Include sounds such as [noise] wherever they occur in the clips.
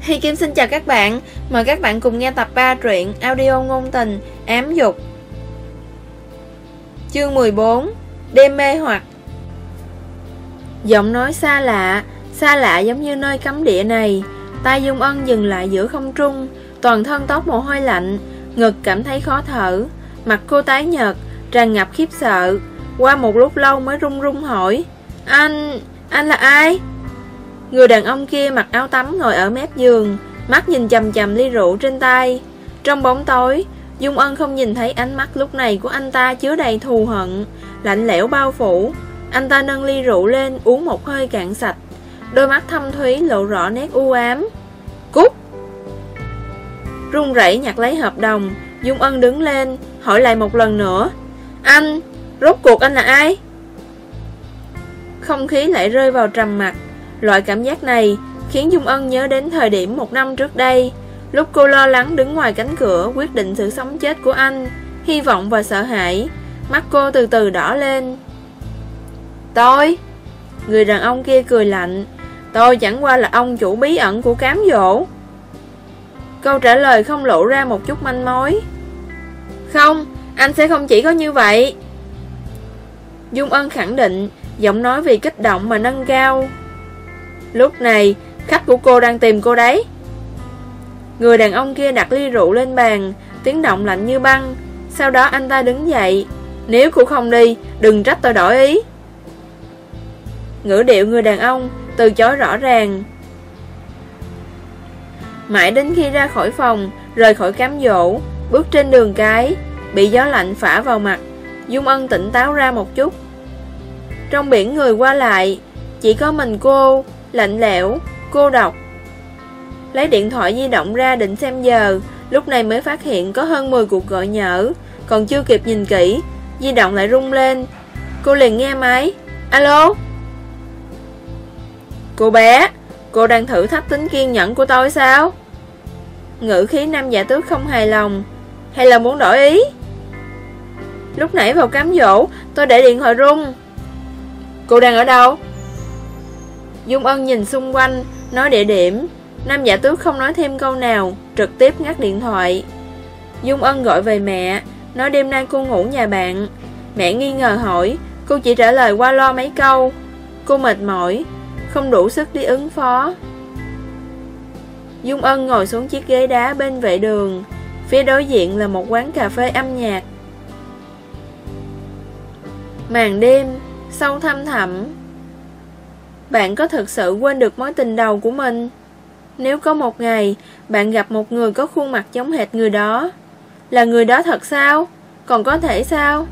Hi Kim xin chào các bạn, mời các bạn cùng nghe tập 3 truyện audio ngôn tình, ám dục. Chương 14 Đêm mê hoặc. Giọng nói xa lạ, xa lạ giống như nơi cấm địa này. Tay Dung Ân dừng lại giữa không trung, toàn thân tóc mồ hôi lạnh, ngực cảm thấy khó thở. Mặt cô tái nhợt, tràn ngập khiếp sợ. Qua một lúc lâu mới run run hỏi Anh, anh là ai? Người đàn ông kia mặc áo tắm ngồi ở mép giường Mắt nhìn chầm chầm ly rượu trên tay. Trong bóng tối Dung Ân không nhìn thấy ánh mắt lúc này của anh ta chứa đầy thù hận Lạnh lẽo bao phủ. Anh ta nâng ly rượu lên uống một hơi cạn sạch. Đôi mắt thâm thúy lộ rõ nét u ám. Cút! Run rẩy nhặt lấy hợp đồng Dung Ân đứng lên Hỏi lại một lần nữa. Anh, rốt cuộc anh là ai? Không khí lại rơi vào trầm mặt Loại cảm giác này khiến Dung Ân nhớ đến thời điểm một năm trước đây, lúc cô lo lắng đứng ngoài cánh cửa quyết định sự sống chết của anh, hy vọng và sợ hãi. Mắt cô từ từ đỏ lên. Tôi? Người đàn ông kia cười lạnh. Tôi chẳng qua là ông chủ bí ẩn của cám dỗ. Câu trả lời không lộ ra một chút manh mối. Không, anh sẽ không chỉ có như vậy. Dung Ân khẳng định, giọng nói vì kích động mà nâng cao. Lúc này, khách của cô đang tìm cô đấy. Người đàn ông kia đặt ly rượu lên bàn, tiếng động lạnh như băng. Sau đó anh ta đứng dậy. Nếu cô không đi, đừng trách tôi đổi ý. Ngữ điệu người đàn ông từ chối rõ ràng. Mãi đến khi ra khỏi phòng, rời khỏi cám dỗ, bước trên đường cái, bị gió lạnh phả vào mặt, Dung Ân tỉnh táo ra một chút. Trong biển người qua lại, chỉ có mình cô lạnh lẽo, cô độc. Lấy điện thoại di động ra định xem giờ, lúc này mới phát hiện có hơn 10 cuộc gọi nhỡ, còn chưa kịp nhìn kỹ, di động lại rung lên. Cô liền nghe máy, alo? Cô bé, cô đang thử thách tính kiên nhẫn của tôi sao? Ngữ khí nam giả tước không hài lòng, hay là muốn đổi ý? Lúc nãy vào cám dỗ, tôi để điện thoại rung. Cô đang ở đâu? Dung Ân nhìn xung quanh, nói địa điểm. Nam giả tước không nói thêm câu nào, trực tiếp ngắt điện thoại. Dung Ân gọi về mẹ, nói đêm nay cô ngủ nhà bạn. Mẹ nghi ngờ hỏi, cô chỉ trả lời qua lo mấy câu. Cô mệt mỏi, không đủ sức đi ứng phó. Dung Ân ngồi xuống chiếc ghế đá bên vệ đường. Phía đối diện là một quán cà phê âm nhạc. Màn đêm, sâu thăm thẳm, bạn có thực sự quên được mối tình đầu của mình? Nếu có một ngày, bạn gặp một người có khuôn mặt giống hệt người đó, là người đó thật sao? Còn có thể sao?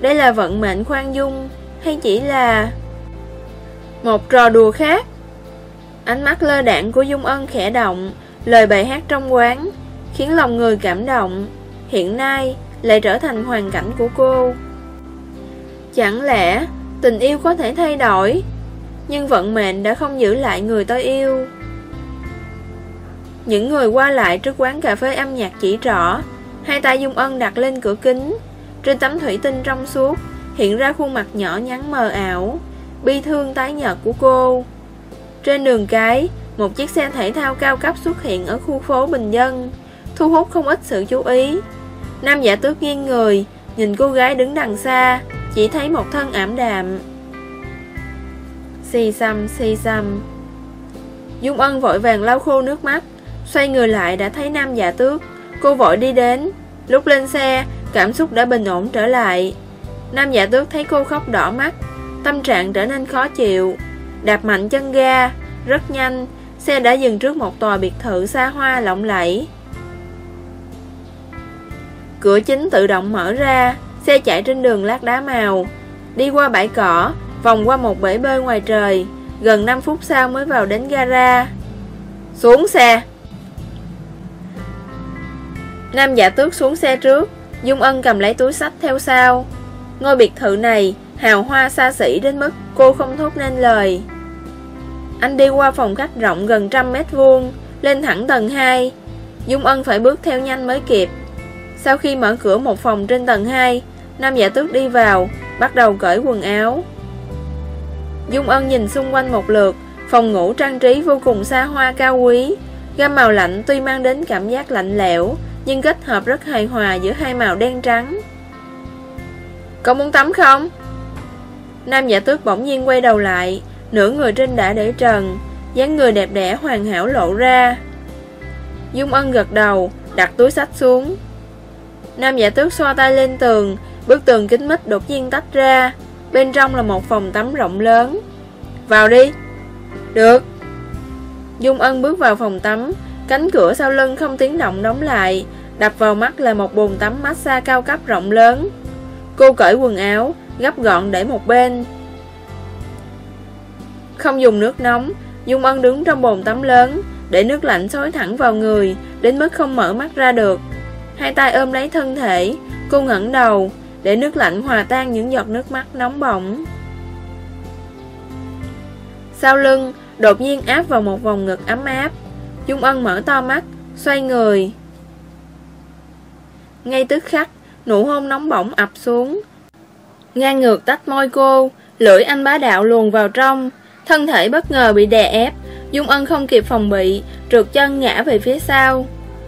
Đây là vận mệnh khoan dung, hay chỉ là... Một trò đùa khác? Ánh mắt lơ đạn của Dung Ân khẽ động, lời bài hát trong quán, khiến lòng người cảm động. Hiện nay, lại trở thành hoàn cảnh của cô. Chẳng lẽ, tình yêu có thể thay đổi? Nhưng vận mệnh đã không giữ lại người tôi yêu. Những người qua lại trước quán cà phê âm nhạc chỉ rõ, hai tay Dung Ân đặt lên cửa kính, trên tấm thủy tinh trong suốt, hiện ra khuôn mặt nhỏ nhắn mờ ảo, bi thương tái nhợt của cô. Trên đường cái, một chiếc xe thể thao cao cấp xuất hiện ở khu phố bình dân, thu hút không ít sự chú ý. Nam giả tước nghiêng người, nhìn cô gái đứng đằng xa, chỉ thấy một thân ảm đạm. Xì xăm, xì xăm Dung Ân vội vàng lau khô nước mắt Xoay người lại đã thấy nam giả tước. Cô vội đi đến Lúc lên xe, cảm xúc đã bình ổn trở lại. Nam giả tước thấy cô khóc đỏ mắt Tâm trạng trở nên khó chịu. Đạp mạnh chân ga Rất nhanh Xe đã dừng trước một tòa biệt thự xa hoa lộng lẫy. Cửa chính tự động mở ra Xe chạy trên đường lát đá màu. Đi qua bãi cỏ Vòng qua một bể bơi ngoài trời, Gần 5 phút sau mới vào đến gara. Xuống xe. Nam giả tước xuống xe trước, Dung Ân cầm lấy túi sách theo sau. Ngôi biệt thự này, Hào hoa xa xỉ đến mức cô không thốt nên lời. Anh đi qua phòng khách rộng gần trăm mét vuông, Lên thẳng tầng 2 Dung Ân phải bước theo nhanh mới kịp. Sau khi mở cửa một phòng trên tầng 2 Nam giả tước đi vào, Bắt đầu cởi quần áo. Dung Ân nhìn xung quanh một lượt Phòng ngủ trang trí vô cùng xa hoa cao quý Gam màu lạnh tuy mang đến cảm giác lạnh lẽo, nhưng kết hợp rất hài hòa giữa hai màu đen trắng. Cậu muốn tắm không? Nam giả tước bỗng nhiên quay đầu lại, nửa người trên đã để trần, dáng người đẹp đẽ hoàn hảo lộ ra. Dung Ân gật đầu, đặt túi sách xuống. Nam giả tước xoa tay lên tường, bức tường kính mít đột nhiên tách ra, bên trong là một phòng tắm rộng lớn. Vào đi. Được. Dung Ân bước vào phòng tắm, cánh cửa sau lưng không tiếng động đóng lại, đập vào mắt là một bồn tắm massage cao cấp rộng lớn. Cô cởi quần áo, gấp gọn để một bên. Không dùng nước nóng, Dung Ân đứng trong bồn tắm lớn, để nước lạnh xối thẳng vào người, đến mức không mở mắt ra được. Hai tay ôm lấy thân thể, cô ngẩng đầu, để nước lạnh hòa tan những giọt nước mắt nóng bỏng. Sau lưng, đột nhiên áp vào một vòng ngực ấm áp. Dung Ân mở to mắt, xoay người. Ngay tức khắc, nụ hôn nóng bỏng ập xuống. Ngang ngược tách môi cô, lưỡi anh bá đạo luồn vào trong, thân thể bất ngờ bị đè ép, Dung Ân không kịp phòng bị, trượt chân ngã về phía sau,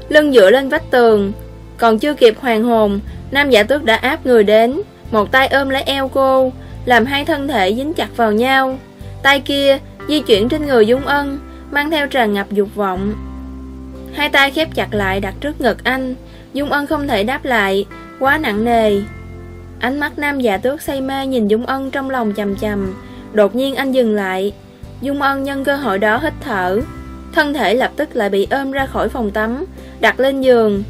lưng dựa lên vách tường. Còn chưa kịp hoàn hồn, nam giả tước đã áp người đến, một tay ôm lấy eo cô, làm hai thân thể dính chặt vào nhau. Tay kia di chuyển trên người Dung Ân, mang theo tràn ngập dục vọng. Hai tay khép chặt lại đặt trước ngực anh, Dung Ân không thể đáp lại, quá nặng nề. Ánh mắt nam giả tước say mê nhìn Dung Ân trong lòng chầm chầm, đột nhiên anh dừng lại. Dung Ân nhân cơ hội đó hít thở, thân thể lập tức lại bị ôm ra khỏi phòng tắm, đặt lên giường.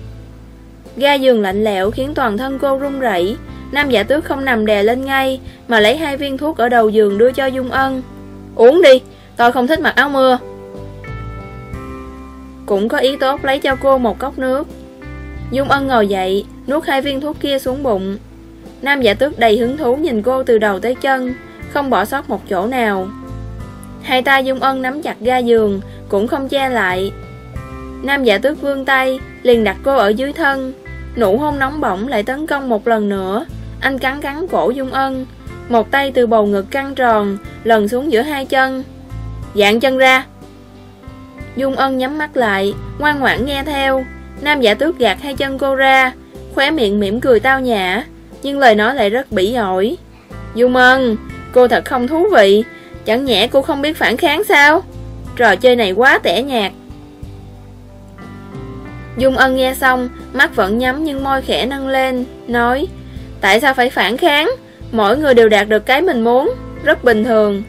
Ga giường lạnh lẽo khiến toàn thân cô run rẩy. Nam giả tước không nằm đè lên ngay, mà lấy hai viên thuốc ở đầu giường đưa cho Dung Ân. Uống đi, tôi không thích mặc áo mưa. Cũng có ý tốt lấy cho cô một cốc nước. Dung Ân ngồi dậy, nuốt hai viên thuốc kia xuống bụng. Nam giả tước đầy hứng thú nhìn cô từ đầu tới chân, không bỏ sót một chỗ nào. Hai tay Dung Ân nắm chặt ga giường, cũng không che lại. Nam giả tước vươn tay, liền đặt cô ở dưới thân. Nụ hôn nóng bỏng lại tấn công một lần nữa. Anh cắn cắn cổ Dung Ân, một tay từ bầu ngực căng tròn, lần xuống giữa hai chân. Dạng chân ra. Dung Ân nhắm mắt lại, ngoan ngoãn nghe theo. Nam giả tước gạt hai chân cô ra, khóe miệng mỉm cười tao nhã, nhưng lời nói lại rất bỉ ổi. Dung Ân, cô thật không thú vị, chẳng nhẽ cô không biết phản kháng sao? Trò chơi này quá tẻ nhạt. Dung Ân nghe xong, mắt vẫn nhắm nhưng môi khẽ nâng lên, nói Tại sao phải phản kháng? Mỗi người đều đạt được cái mình muốn, rất bình thường.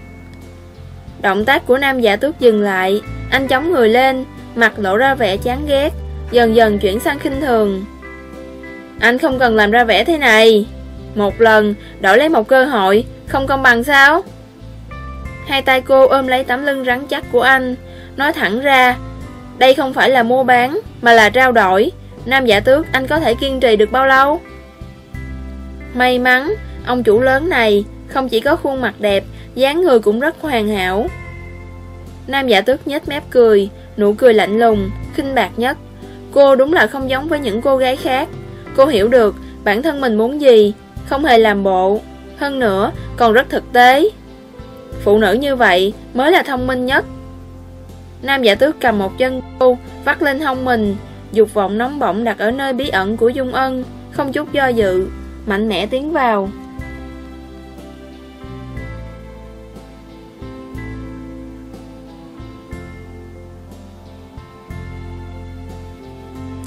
Động tác của nam giả tước dừng lại, anh chống người lên, mặt lộ ra vẻ chán ghét, dần dần chuyển sang khinh thường. Anh không cần làm ra vẻ thế này. Một lần, đổi lấy một cơ hội, không công bằng sao? Hai tay cô ôm lấy tấm lưng rắn chắc của anh, nói thẳng ra, đây không phải là mua bán, mà là trao đổi. Nam giả tước, anh có thể kiên trì được bao lâu? May mắn, ông chủ lớn này không chỉ có khuôn mặt đẹp, dáng người cũng rất hoàn hảo. Nam giả tước nhếch mép cười, nụ cười lạnh lùng, khinh bạc nhất. Cô đúng là không giống với những cô gái khác. Cô hiểu được bản thân mình muốn gì, không hề làm bộ. Hơn nữa, còn rất thực tế. Phụ nữ như vậy mới là thông minh nhất. Nam giả tước cầm một chân cô, vắt lên hông mình, dục vọng nóng bỏng đặt ở nơi bí ẩn của Dung Ân, không chút do dự, mạnh mẽ tiến vào.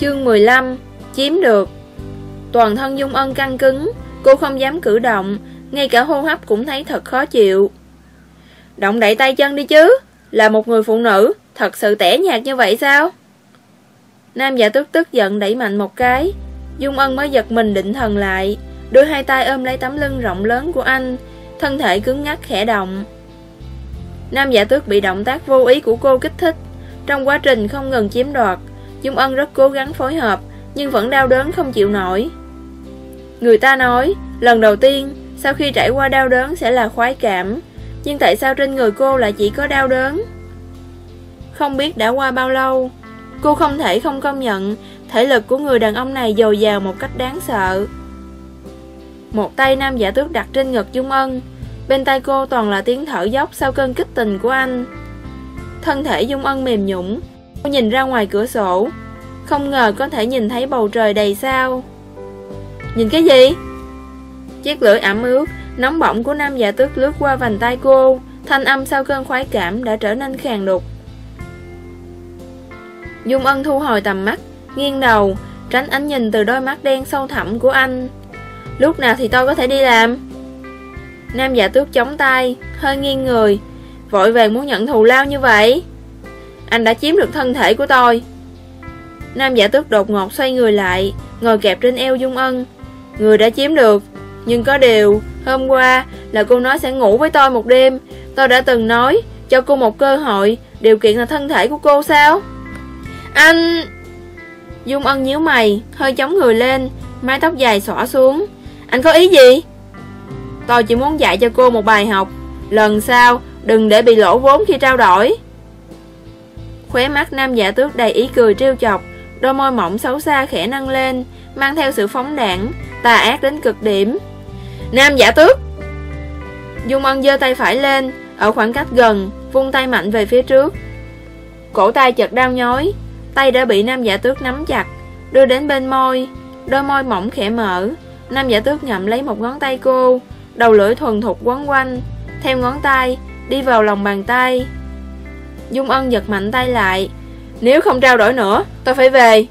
Chương 15 Chiếm được. Toàn thân Dung Ân căng cứng Cô không dám cử động Ngay cả hô hấp cũng thấy thật khó chịu. Động đậy tay chân đi chứ Là một người phụ nữ. Thật sự tẻ nhạt như vậy sao? Nam giả tức tức giận đẩy mạnh một cái. Dung Ân mới giật mình định thần lại. Đưa hai tay ôm lấy tấm lưng rộng lớn của anh. Thân thể cứng ngắc, khẽ động. Nam giả tước bị động tác vô ý của cô kích thích. Trong quá trình không ngừng chiếm đoạt, Dung Ân rất cố gắng phối hợp, Nhưng vẫn đau đớn không chịu nổi. Người ta nói, Lần đầu tiên, Sau khi trải qua đau đớn sẽ là khoái cảm. Nhưng tại sao trên người cô lại chỉ có đau đớn? Không biết đã qua bao lâu. Cô không thể không công nhận, Thể lực của người đàn ông này dồi dào một cách đáng sợ. Một tay nam giả tước đặt trên ngực Dung Ân, Bên tay cô toàn là tiếng thở dốc sau cơn kích tình của anh. Thân thể Dung Ân mềm nhũng Cô nhìn ra ngoài cửa sổ, Không ngờ có thể nhìn thấy bầu trời đầy sao. Nhìn cái gì? Chiếc lưỡi ẩm ướt, Nóng bỏng của nam giả tước lướt qua vành tay cô, Thanh âm sau cơn khoái cảm đã trở nên khàn đục. Dung Ân thu hồi tầm mắt, Nghiêng đầu, Tránh ánh nhìn từ đôi mắt đen sâu thẳm của anh. Lúc nào thì tôi có thể đi làm? Nam giả tước chống tay, Hơi nghiêng người, Vội vàng muốn nhận thù lao như vậy. Anh đã chiếm được thân thể của tôi. Nam giả tước đột ngột xoay người lại, Ngồi kẹp trên eo Dung Ân. Người đã chiếm được, Nhưng có điều, Hôm qua là cô nói sẽ ngủ với tôi một đêm. Tôi đã từng nói Cho cô một cơ hội, Điều kiện là thân thể của cô sao? Anh! Dung Ân nhíu mày, Hơi chống người lên, Mái tóc dài xõa xuống. Anh có ý gì? Tôi chỉ muốn dạy cho cô một bài học. Lần sau, đừng để bị lỗ vốn khi trao đổi. Khóe mắt nam giả tước đầy ý cười trêu chọc, Đôi môi mỏng xấu xa khẽ nâng lên, Mang theo sự phóng đảng Tà ác đến cực điểm. Nam giả tước! Dung Ân giơ tay phải lên, Ở khoảng cách gần, Vung tay mạnh về phía trước. Cổ tay chợt đau nhói. Tay đã bị nam giả tước nắm chặt. Đưa đến bên môi, Đôi môi mỏng khẽ mở. Nam giả tước ngậm lấy một ngón tay cô, Đầu lưỡi thuần thục quấn quanh, Theo ngón tay Đi vào lòng bàn tay. Dung Ân giật mạnh tay lại, Nếu không trao đổi nữa, Tôi phải về.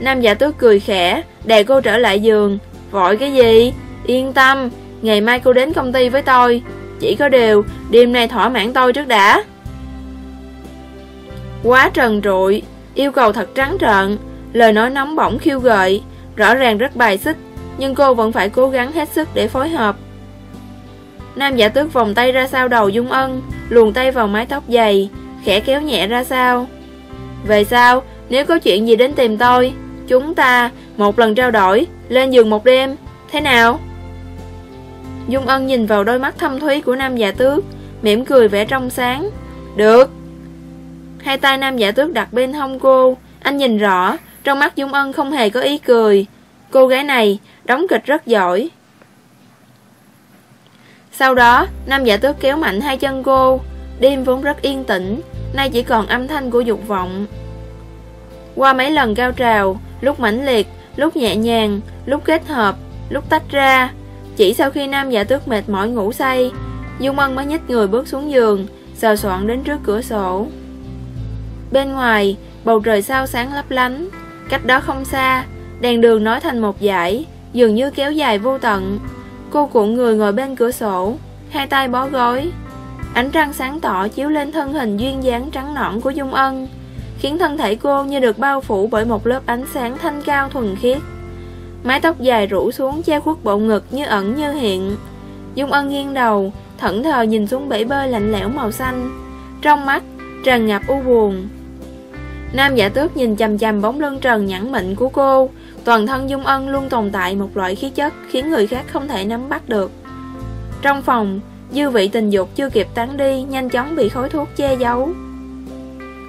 Nam giả tước cười khẽ, Đè cô trở lại giường. Vội cái gì? Yên tâm, Ngày mai cô đến công ty với tôi. Chỉ có điều, Đêm nay thỏa mãn tôi trước đã. Quá trần trụi, Yêu cầu thật trắng trợn, Lời nói nóng bỏng khiêu gợi, Rõ ràng rất bài xích, Nhưng cô vẫn phải cố gắng hết sức để phối hợp. Nam giả tước vòng tay ra sau đầu Dung Ân, Luồn tay vào mái tóc dày, Khẽ kéo nhẹ ra sau. Về sau, Nếu có chuyện gì đến tìm tôi, Chúng ta một lần trao đổi, Lên giường một đêm, Thế nào? Dung Ân nhìn vào đôi mắt thâm thúy của nam giả tước, mỉm cười vẻ trong sáng. Được. Hai tay nam giả tước đặt bên hông cô. Anh nhìn rõ, Trong mắt Dung Ân không hề có ý cười. Cô gái này, đóng kịch rất giỏi. Sau đó, Nam giả tước kéo mạnh hai chân cô. Đêm vốn rất yên tĩnh, Nay chỉ còn âm thanh của dục vọng. Qua mấy lần cao trào, Lúc mãnh liệt, Lúc nhẹ nhàng, Lúc kết hợp, Lúc tách ra, Chỉ sau khi nam giả tước mệt mỏi ngủ say, Dung Ân mới nhích người bước xuống giường, Sờ soạn đến trước cửa sổ. Bên ngoài, Bầu trời sao sáng lấp lánh. Cách đó không xa, Đèn đường nói thành một dải, Dường như kéo dài vô tận. Cô cuộn người ngồi bên cửa sổ, Hai tay bó gối Ánh trăng sáng tỏ chiếu lên thân hình duyên dáng trắng nõn của Dung Ân, Khiến thân thể cô như được bao phủ bởi một lớp ánh sáng thanh cao thuần khiết. Mái tóc dài rủ xuống che khuất bộ ngực như ẩn như hiện. Dung Ân nghiêng đầu, Thẫn thờ nhìn xuống bể bơi lạnh lẽo màu xanh. Trong mắt, tràn ngập u buồn. Nam giả tước nhìn chầm chầm bóng lưng trần nhẵn mịn của cô. Toàn thân Dung Ân luôn tồn tại một loại khí chất Khiến người khác không thể nắm bắt được. Trong phòng, Dư vị tình dục chưa kịp tán đi, Nhanh chóng bị khói thuốc che giấu.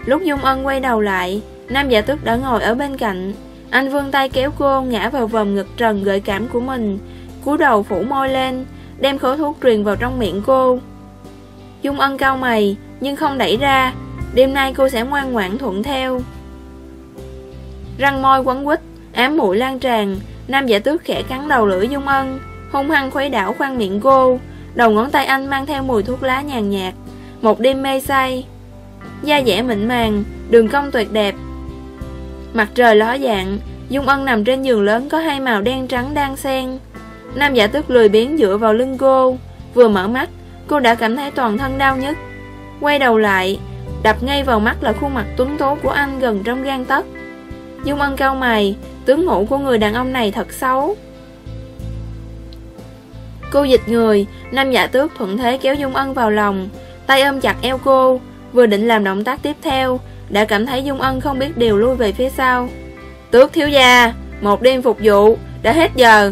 Lúc Dung Ân quay đầu lại, Nam giả tước đã ngồi ở bên cạnh. Anh vươn tay kéo cô ngã vào vòng ngực trần gợi cảm của mình cúi đầu phủ môi lên, Đem khói thuốc truyền vào trong miệng cô. Dung Ân cau mày, Nhưng không đẩy ra Đêm nay cô sẽ ngoan ngoãn thuận theo. Răng môi quấn quýt, Ám mũi lan tràn, Nam giả tước khẽ cắn đầu lưỡi Dung Ân, Hung hăng khuấy đảo khoang miệng cô. Đầu ngón tay anh mang theo mùi thuốc lá nhàn nhạt. Một đêm mê say, Da dẻ mịn màng, Đường cong tuyệt đẹp. Mặt trời ló dạng, Dung Ân nằm trên giường lớn có hai màu đen trắng đang xen. Nam giả tước lười biếng dựa vào lưng cô, Vừa mở mắt, Cô đã cảm thấy toàn thân đau nhất Quay đầu lại Đập ngay vào mắt là khuôn mặt tuấn tố của anh gần trong gan tấc. Dung Ân cao mày, Tướng ngủ của người đàn ông này thật xấu. Cô dịch người, Nam giả tước thuận thế kéo Dung Ân vào lòng. Tay ôm chặt eo cô, Vừa định làm động tác tiếp theo, Đã cảm thấy Dung Ân không biết điều lui về phía sau. Tước thiếu gia, Một đêm phục vụ, Đã hết giờ.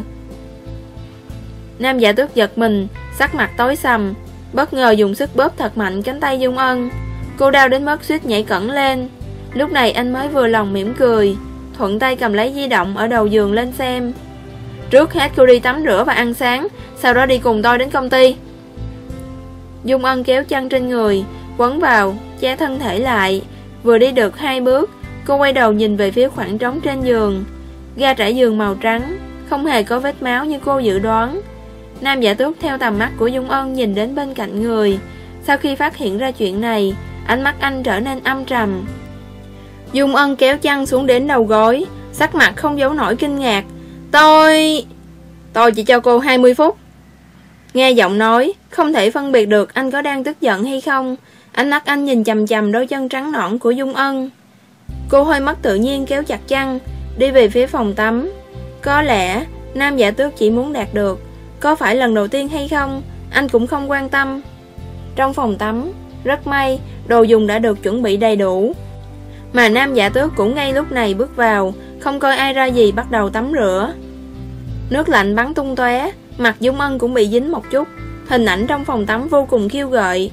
Nam giả tước giật mình, Sắc mặt tối sầm. Bất ngờ dùng sức bóp thật mạnh cánh tay Dung Ân. Cô đau đến mức suýt nhảy cẩn lên. Lúc này anh mới vừa lòng mỉm cười Thuận tay cầm lấy di động ở đầu giường lên xem. Trước hết cô đi tắm rửa và ăn sáng Sau đó đi cùng tôi đến công ty. Dung Ân kéo chân trên người Quấn vào, che thân thể lại. Vừa đi được hai bước Cô quay đầu nhìn về phía khoảng trống trên giường. Ga trải giường màu trắng Không hề có vết máu như cô dự đoán. Nam giả tước theo tầm mắt của Dung Ân nhìn đến bên cạnh người. Sau khi phát hiện ra chuyện này Ánh mắt anh trở nên âm trầm. Dung Ân kéo chăn xuống đến đầu gối, Sắc mặt không giấu nổi kinh ngạc. Tôi... Tôi chỉ cho cô 20 phút. Nghe giọng nói, Không thể phân biệt được anh có đang tức giận hay không. Ánh mắt anh nhìn chầm chầm đôi chân trắng nõn của Dung Ân. Cô hơi mất tự nhiên kéo chặt chăn, Đi về phía phòng tắm. Có lẽ Nam giả tước chỉ muốn đạt được, Có phải lần đầu tiên hay không, Anh cũng không quan tâm. Trong phòng tắm rất may, Đồ dùng đã được chuẩn bị đầy đủ. Mà nam giả tước cũng ngay lúc này bước vào, Không coi ai ra gì bắt đầu tắm rửa. Nước lạnh bắn tung tóe, Mặt Dung Ân cũng bị dính một chút. Hình ảnh trong phòng tắm vô cùng khiêu gợi.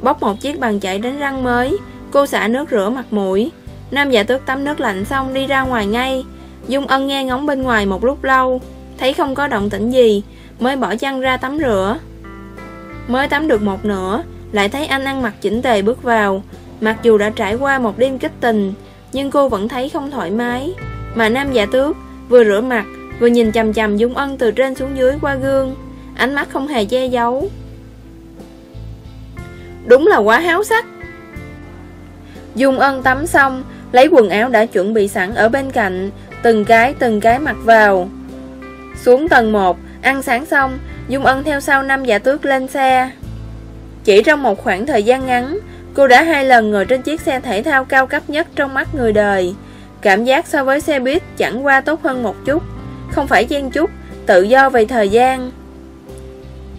Bóc một chiếc bàn chải đánh răng mới, Cô xả nước rửa mặt mũi. Nam giả tước tắm nước lạnh xong đi ra ngoài ngay. Dung Ân nghe ngóng bên ngoài một lúc lâu, Thấy không có động tĩnh gì, Mới bỏ chăn ra tắm rửa. Mới tắm được một nửa lại thấy anh ăn mặc chỉnh tề bước vào. Mặc dù đã trải qua một đêm kích tình, Nhưng cô vẫn thấy không thoải mái. Mà nam giả tước vừa rửa mặt, Vừa nhìn chầm chầm Dung Ân từ trên xuống dưới qua gương. Ánh mắt không hề che giấu. Đúng là quá háo sắc. Dung Ân tắm xong, Lấy quần áo đã chuẩn bị sẵn ở bên cạnh, Từng cái từng cái mặc vào. Xuống tầng 1 Ăn sáng xong, Dung Ân theo sau năm giả tước lên xe. Chỉ trong một khoảng thời gian ngắn, Cô đã hai lần ngồi trên chiếc xe thể thao cao cấp nhất trong mắt người đời. Cảm giác so với xe buýt chẳng qua tốt hơn một chút, Không phải chen chút Tự do về thời gian.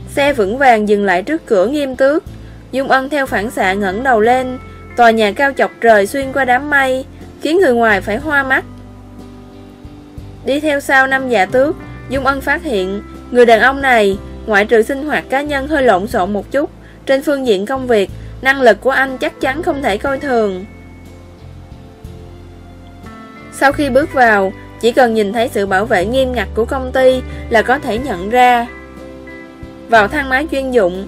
Xe vững vàng dừng lại trước cửa nghiêm tước Dung Ân theo phản xạ ngẩng đầu lên, Tòa nhà cao chọc trời xuyên qua đám mây, Khiến người ngoài phải hoa mắt. Đi theo sau năm giả tước, Dung Ân phát hiện Người đàn ông này Ngoại trừ sinh hoạt cá nhân hơi lộn xộn một chút trên phương diện công việc, Năng lực của anh chắc chắn không thể coi thường. Sau khi bước vào, Chỉ cần nhìn thấy sự bảo vệ nghiêm ngặt của công ty Là có thể nhận ra. Vào thang máy chuyên dụng,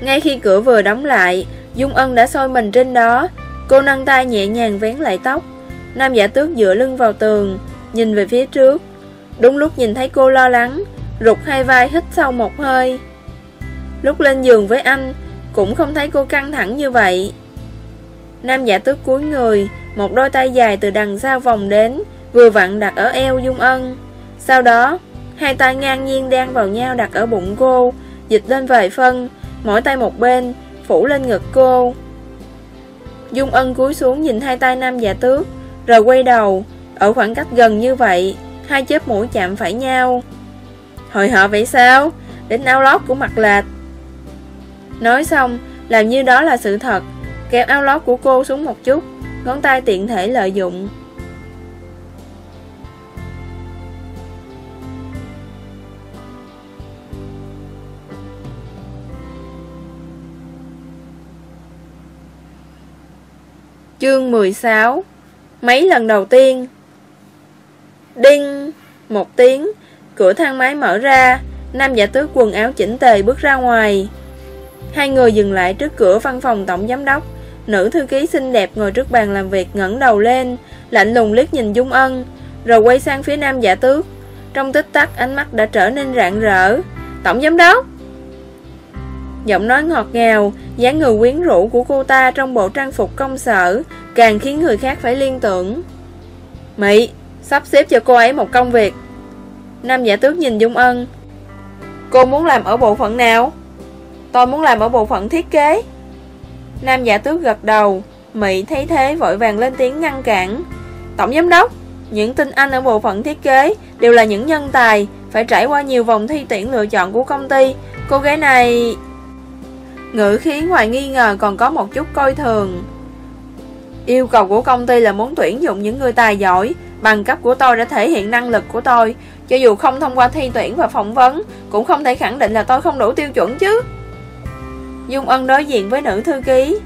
Ngay khi cửa vừa đóng lại, Dung Ân đã soi mình trên đó. Cô nâng tay nhẹ nhàng vén lại tóc. Nam giả tước dựa lưng vào tường, Nhìn về phía trước. Đúng lúc nhìn thấy cô lo lắng, Rụt hai vai hít sâu một hơi. Lúc lên giường với anh, Cũng không thấy cô căng thẳng như vậy. Nam giả tước cúi người, Một đôi tay dài từ đằng sau vòng đến, Vừa vặn đặt ở eo Dung Ân. Sau đó, Hai tay ngang nhiên đan vào nhau đặt ở bụng cô, Dịch lên vài phân, Mỗi tay một bên, Phủ lên ngực cô. Dung Ân cúi xuống nhìn hai tay nam giả tước, Rồi quay đầu, Ở khoảng cách gần như vậy, Hai chớp mũi chạm phải nhau. Hồi hộp vậy sao? Đến áo lót của mặt lệch. Nói xong, Làm như đó là sự thật. Kéo áo lót của cô xuống một chút, Ngón tay tiện thể lợi dụng. Chương 16 Mấy lần đầu tiên. Đinh, Một tiếng, Cửa thang máy mở ra. Nam giả tứ quần áo chỉnh tề bước ra ngoài. Hai người dừng lại trước cửa văn phòng tổng giám đốc Nữ thư ký xinh đẹp ngồi trước bàn làm việc ngẩng đầu lên Lạnh lùng liếc nhìn Dung Ân Rồi quay sang phía nam giả tước Trong tích tắc ánh mắt đã trở nên rạng rỡ Tổng giám đốc Giọng nói ngọt ngào, dáng người quyến rũ của cô ta trong bộ trang phục công sở càng khiến người khác phải liên tưởng. Mỹ, sắp xếp cho cô ấy một công việc. Nam giả tước nhìn Dung Ân. Cô muốn làm ở bộ phận nào? Tôi muốn làm ở bộ phận thiết kế. Nam giả tước gật đầu, Mỹ thấy thế vội vàng lên tiếng ngăn cản. Tổng giám đốc, những tin anh ở bộ phận thiết kế đều là những nhân tài, phải trải qua nhiều vòng thi tuyển lựa chọn của công ty. Cô gái này... Ngữ khí ngoài nghi ngờ còn có một chút coi thường Yêu cầu của công ty là muốn tuyển dụng những người tài giỏi Bằng cấp của tôi đã thể hiện năng lực của tôi Cho dù không thông qua thi tuyển và phỏng vấn Cũng không thể khẳng định là tôi không đủ tiêu chuẩn chứ Dung Ân đối diện với nữ thư ký.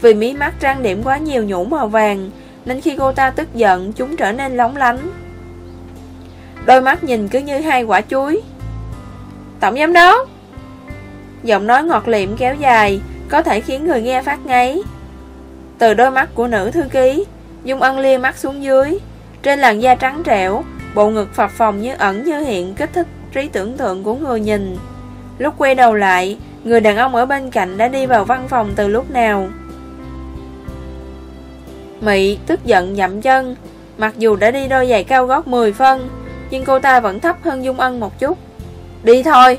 Vì mí mắt trang điểm quá nhiều nhũ màu vàng, Nên khi cô ta tức giận, Chúng trở nên lóng lánh. Đôi mắt nhìn cứ như hai quả chuối. Tổng giám đốc! Giọng nói ngọt liệm kéo dài, Có thể khiến người nghe phát ngáy. Từ đôi mắt của nữ thư ký, Dung Ân lia mắt xuống dưới. Trên làn da trắng trẻo, Bộ ngực phập phồng như ẩn như hiện Kích thích trí tưởng tượng của người nhìn. Lúc quay đầu lại Người đàn ông ở bên cạnh đã đi vào văn phòng từ lúc nào? Mị tức giận dậm chân. Mặc dù đã đi đôi giày cao gót 10 phân, Nhưng cô ta vẫn thấp hơn Dung Ân một chút. Đi thôi.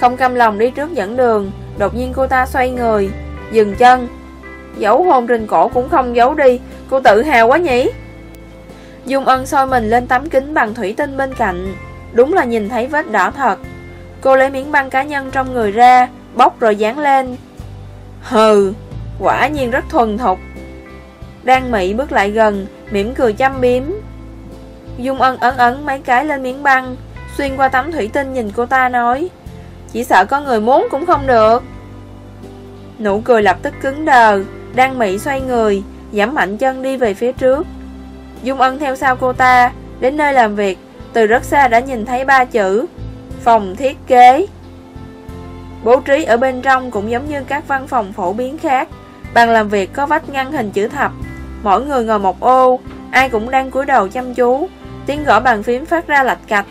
Không cam lòng đi trước dẫn đường, Đột nhiên cô ta xoay người, Dừng chân. Giấu hôn trên cổ cũng không giấu đi, Cô tự hào quá nhỉ? Dung Ân soi mình lên tấm kính bằng thủy tinh bên cạnh. Đúng là nhìn thấy vết đỏ thật. Cô lấy miếng băng cá nhân trong người ra, Bóc rồi dán lên. Hừ, Quả nhiên rất thuần thục. Đang Mỹ bước lại gần, mỉm cười chăm biếm. Dung Ân ấn ấn mấy cái lên miếng băng, Xuyên qua tấm thủy tinh nhìn cô ta nói, Chỉ sợ có người muốn cũng không được. Nụ cười lập tức cứng đờ, Đang Mỹ xoay người, Giảm mạnh chân đi về phía trước. Dung Ân theo sau cô ta, Đến nơi làm việc, Từ rất xa đã nhìn thấy ba chữ Phòng thiết kế. Bố trí ở bên trong cũng giống như các văn phòng phổ biến khác. Bàn làm việc có vách ngăn hình chữ thập. Mỗi người ngồi một ô, Ai cũng đang cúi đầu chăm chú. Tiếng gõ bàn phím phát ra lạch cạch.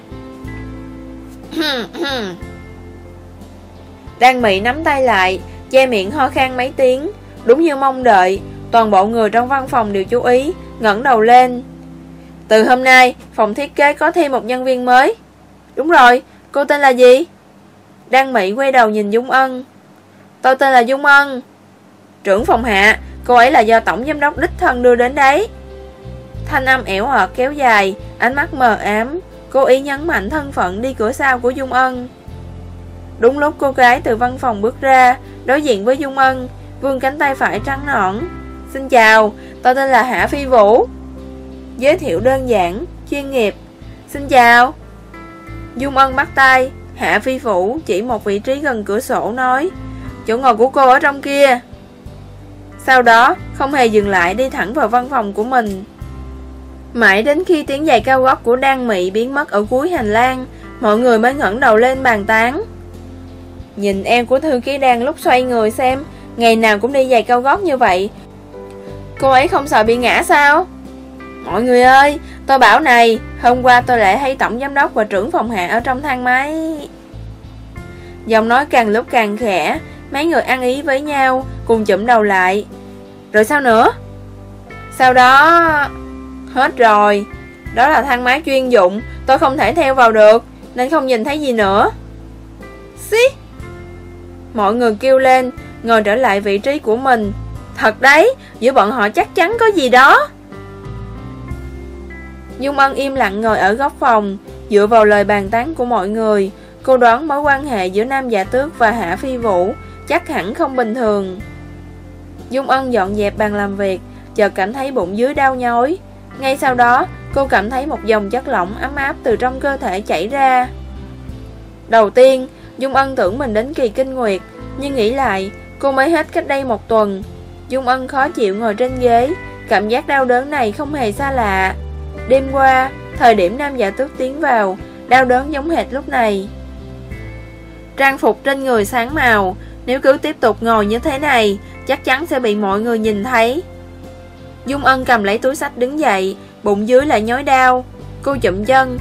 [clears throat] Đang Mỹ nắm tay lại, Che miệng ho khan mấy tiếng. Đúng như mong đợi, Toàn bộ người trong văn phòng đều chú ý, ngẩng đầu lên. Từ hôm nay, Phòng thiết kế có thêm một nhân viên mới. Đúng rồi Cô tên là gì? Đăng Mỹ quay đầu nhìn Dung Ân. Tôi tên là Dung Ân. Trưởng phòng hạ Cô ấy là do tổng giám đốc đích thân đưa đến đấy. Thanh âm ẻo ợt kéo dài Ánh mắt mờ ám. Cô ý nhấn mạnh thân phận đi cửa sau của Dung Ân. Đúng lúc cô gái từ văn phòng bước ra Đối diện với Dung Ân Vương cánh tay phải trắng nõn. Xin chào, tôi tên là Hạ Phi Vũ. Giới thiệu đơn giản, chuyên nghiệp. Xin chào Dung Ân bắt tay. Hạ Phi Vũ chỉ một vị trí gần cửa sổ nói, Chỗ ngồi của cô ở trong kia. Sau đó, không hề dừng lại đi thẳng vào văn phòng của mình. Mãi đến khi tiếng giày cao gót của Đan Mị biến mất ở cuối hành lang, Mọi người mới ngẩng đầu lên bàn tán. Nhìn em của thư ký đang lúc xoay người xem, Ngày nào cũng đi giày cao gót như vậy. Cô ấy không sợ bị ngã sao? Mọi người ơi Tôi bảo này, Hôm qua tôi lại thấy tổng giám đốc và trưởng phòng hạ ở trong thang máy. Giọng nói càng lúc càng khẽ, Mấy người ăn ý với nhau, Cùng chụm đầu lại. Rồi sao nữa? Sau đó, Hết rồi. Đó là thang máy chuyên dụng, Tôi không thể theo vào được, Nên không nhìn thấy gì nữa. Xí! Mọi người kêu lên, Ngồi trở lại vị trí của mình. Thật đấy, Giữa bọn họ chắc chắn có gì đó. Dung Ân im lặng ngồi ở góc phòng, Dựa vào lời bàn tán của mọi người. Cô đoán mối quan hệ giữa Nam Giả Tước và Hạ Phi Vũ Chắc hẳn không bình thường. Dung Ân dọn dẹp bàn làm việc, Chợt cảm thấy bụng dưới đau nhói. Ngay sau đó, cô cảm thấy một dòng chất lỏng ấm áp từ trong cơ thể chảy ra. Đầu tiên, Dung Ân tưởng mình đến kỳ kinh nguyệt, Nhưng nghĩ lại, Cô mới hết cách đây một tuần. Dung Ân khó chịu ngồi trên ghế, Cảm giác đau đớn này không hề xa lạ. Đêm qua Thời điểm nam giả tước tiến vào Đau đớn giống hệt lúc này. Trang phục trên người sáng màu Nếu cứ tiếp tục ngồi như thế này Chắc chắn sẽ bị mọi người nhìn thấy. Dung Ân cầm lấy túi sách đứng dậy Bụng dưới lại nhói đau. Cô chụm chân